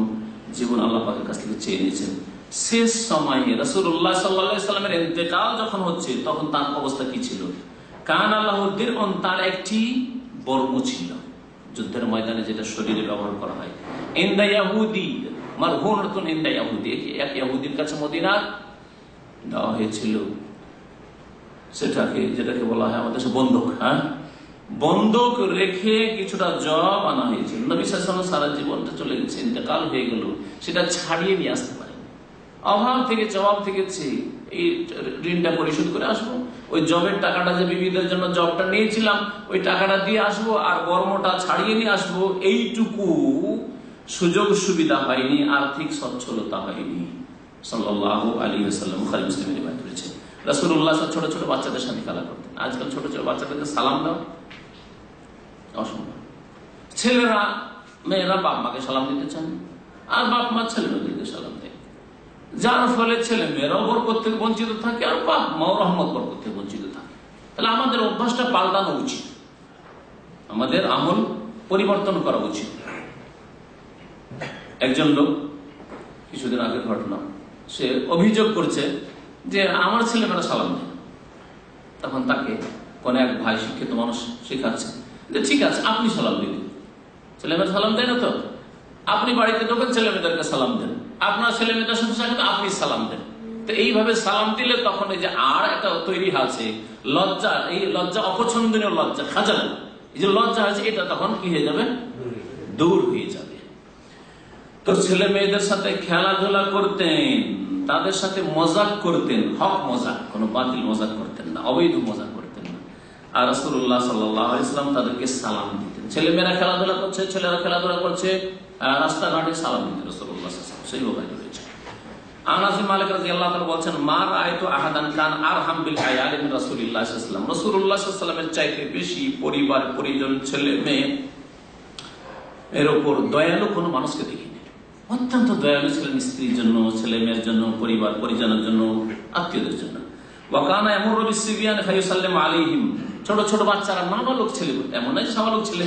Speaker 1: জীবন আল্লাহ কাছ থেকে চেয়ে নিয়েছেন। শেষ সময়ে রসুল্লাহ সাল্লাহ সাল্লামের ইন্তেকাল যখন হচ্ছে, তখন তার অবস্থা কি ছিল? কান আল্লাহদ্দির তার একটি বর্ম ছিল। যুদ্ধের ময়দানে যেটা শরীরে ব্যবহার করা হয়। ইন্দা ইয়াহুদি মারহুন রতন ইন্দা ইয়াহুদি। এক ইয়াহুদির কাছে মদিনা দেওয়া হয়েছিল। সেটাকে, যেটাকে বলা হয় আমাদের দেশে বন্দুক হ্যাঁ? বন্ধক রেখে কিছুটা জব আনা হয়েছিল। নবী সাল্লাম সারা জীবনটা চলে গেছে, ইন্তেকাল হয়ে গেল, সেটা ছাড়িয়ে নিয়ে আসতে পারে অভাব থেকে জবাব থেকেছে, এই ঋণটা পরিশোধ করে আসব। ওই জবের টাকাটা যে বিবিদের জন্য জবটা নিয়েছিলাম, ওই টাকাটা দিয়ে আসব আর কর্মটা ছাড়িয়ে নিয়ে আসব, এইটুকু সুযোগ সুবিধা হয়নি, আর্থিক সচ্ছলতা হয়নি। সাল্লাহ আলী সাল্লাম খালি মুসলিমের রয়েছে রাসুল্লাহ ছোট ছোট বাচ্চাদের সাথে খেলা করতেন। আজকাল ছোট ছোট বাচ্চাদেরকে সালাম দাও। অসম্ভব। ছেলেরা, মেয়েরা বাপ মাকে সালাম দিতে চান আর বাপ মা ছেলে সালাম দেয়। যার ফলে ছেলে মেয়েরাও বরকত থেকে বঞ্চিত থাকে আর বাপ মাও রহমত বরকত থেকে বঞ্চিত থাকে। তাহলে আমাদের অভ্যাসটা পাল্টানো উচিত। আমাদের আমল পরিবর্তন করা উচিত। একজন লোক কিছুদিন আগের ঘটনা, সে অভিযোগ করছে যে আমার ছেলেমেয়েরা সালাম দেয়। তখন তাকে কোন এক ভাই শিক্ষিত মানুষ শেখাচ্ছে যে, ঠিক আছে, আপনি সালাম দিন ছেলেমেয়েরা সালাম দেয় না তো? আপনি বাড়িতে ঢোকেন, ছেলেমেয়েদেরকে সালাম দেন। আপনার ছেলেমেয়েদের সাথে সাথে আপনি সালাম দেন। তো এইভাবে সালাম দিলে তখন এই যে আর একটা তৈরি আছে, লজ্জা, এই লজ্জা অপছন্দনীয় লজ্জা খাজানা এই যে লজ্জা আছে, এটা তখন কি হয়ে যাবে? দূর হয়ে যাবে। তো ছেলে মেয়েদের সাথে খেলাধুলা করতেন। তাদের সাথে মজাক করতেন, হক মজাক, কোনো বাতিল মজাক করতেন না, অবৈধ মজাক করতেন না। আর রসুল্লাহ সাল্লাহ ইসলাম তাদেরকে সালাম দিতেন। ছেলে মেয়েরা খেলাধুলা করছে, ছেলেরা খেলাধুলা করছে রাস্তাঘাটে সালাম দিতেন সেই রয়েছে। তাআলা বলছেন সাল্লাল্লাহু চাইতে বেশি পরিবার, পরিজন ছেলে মেয়ে এর উপর দয়ালু কোনো মানুষকে দেখিনি। অত্যন্ত দয়ালু ছিলেন স্ত্রীর জন্য, ছেলে মেয়ের জন্য, পরিবার, পরিজনের জন্য, আত্মীয়দের জন্য। ওয়াকানা এমন রবি সিবিয়ান ফাইসাল্লাম আলাইহিম। ছোট ছোট বাচ্চারা নাবালক ছেলে এমন নয় সাবালক ছেলে।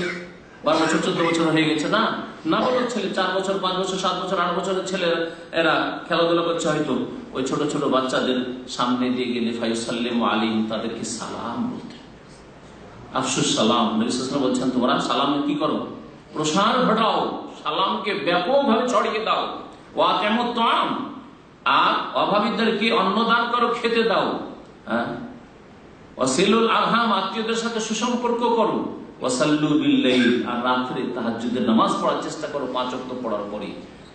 Speaker 1: বারো বছর, চোদ্দ বছর হয়ে গেছে, না। নাবালক ছেলে, চার বছর, পাঁচ বছর, সাত বছর, আট বছরের ছেলে এরা খেলাধুলা করছে হয়তো। ওই ছোট ছোট বাচ্চাদের সামনে দিয়ে গেলে ফাইসাল্লাম আলিম তাদেরকে সালাম বলতেন আফসুস সালাম। নবী বলছেন, তোমরা সালাম কি করো? প্রসার ঘটাও। সালামকে ব্যাপকভাবে ছড়িয়ে দাও। ওয়া কেমন তাম আর অভাবীদেরকে অন্নদান করো, খেতে দাও। হ্যাঁ? ওয়াসিলুল আরহাম, আত্মীয়দের সাথে সুসম্পর্ক করো। ওয়াসাল্লু বিল্লাইল। আর রাত্রে তাহাজ্জুদের নামাজ পড়ার চেষ্টা করো পাঁচ ওয়াক্ত পড়ার পরে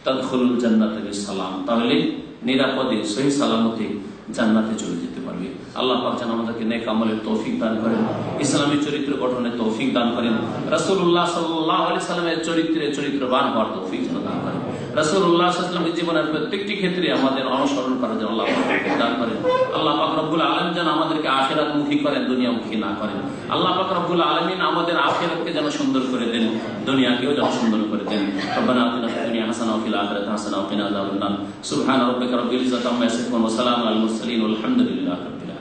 Speaker 1: তাদখুলুল জান্নাতে বিসালাম তাহলে নিরাপদে সহি সালামতে জান্নাতে চলে যেতে পারবে। আল্লাহ পাক আমাদেরকে নেক আমলের তৌফিক দান করেন, ইসলামী চরিত্র গঠনের তৌফিক দান করেন। রাসূলুল্লাহ সাল্লাল্লাহু আলাইহি সাল্লামের চরিত্রে চরিত্রবান হওয়ার তৌফিক যেন দান করেন। সাল্লামের জীবনের প্রত্যেকটি ক্ষেত্রে আমাদের অনুসরণ আল্লাহ দান করেন। আল্লাহ আলামিন যেন আমাদেরকে আখিরাতমুখী করেন, দুনিয়ামুখী না করেন। আল্লাহ পাক রব্বুল আলামিন আমাদের আখিরাতকে যেন সুন্দর করে দেন, দুনিয়াকেও যেন সুন্দর করে দেন। আখিরাতি ওয়া সালামুন আলাল মুরসালিন। ওয়ালহামদুলিল্লাহি রাব্বিল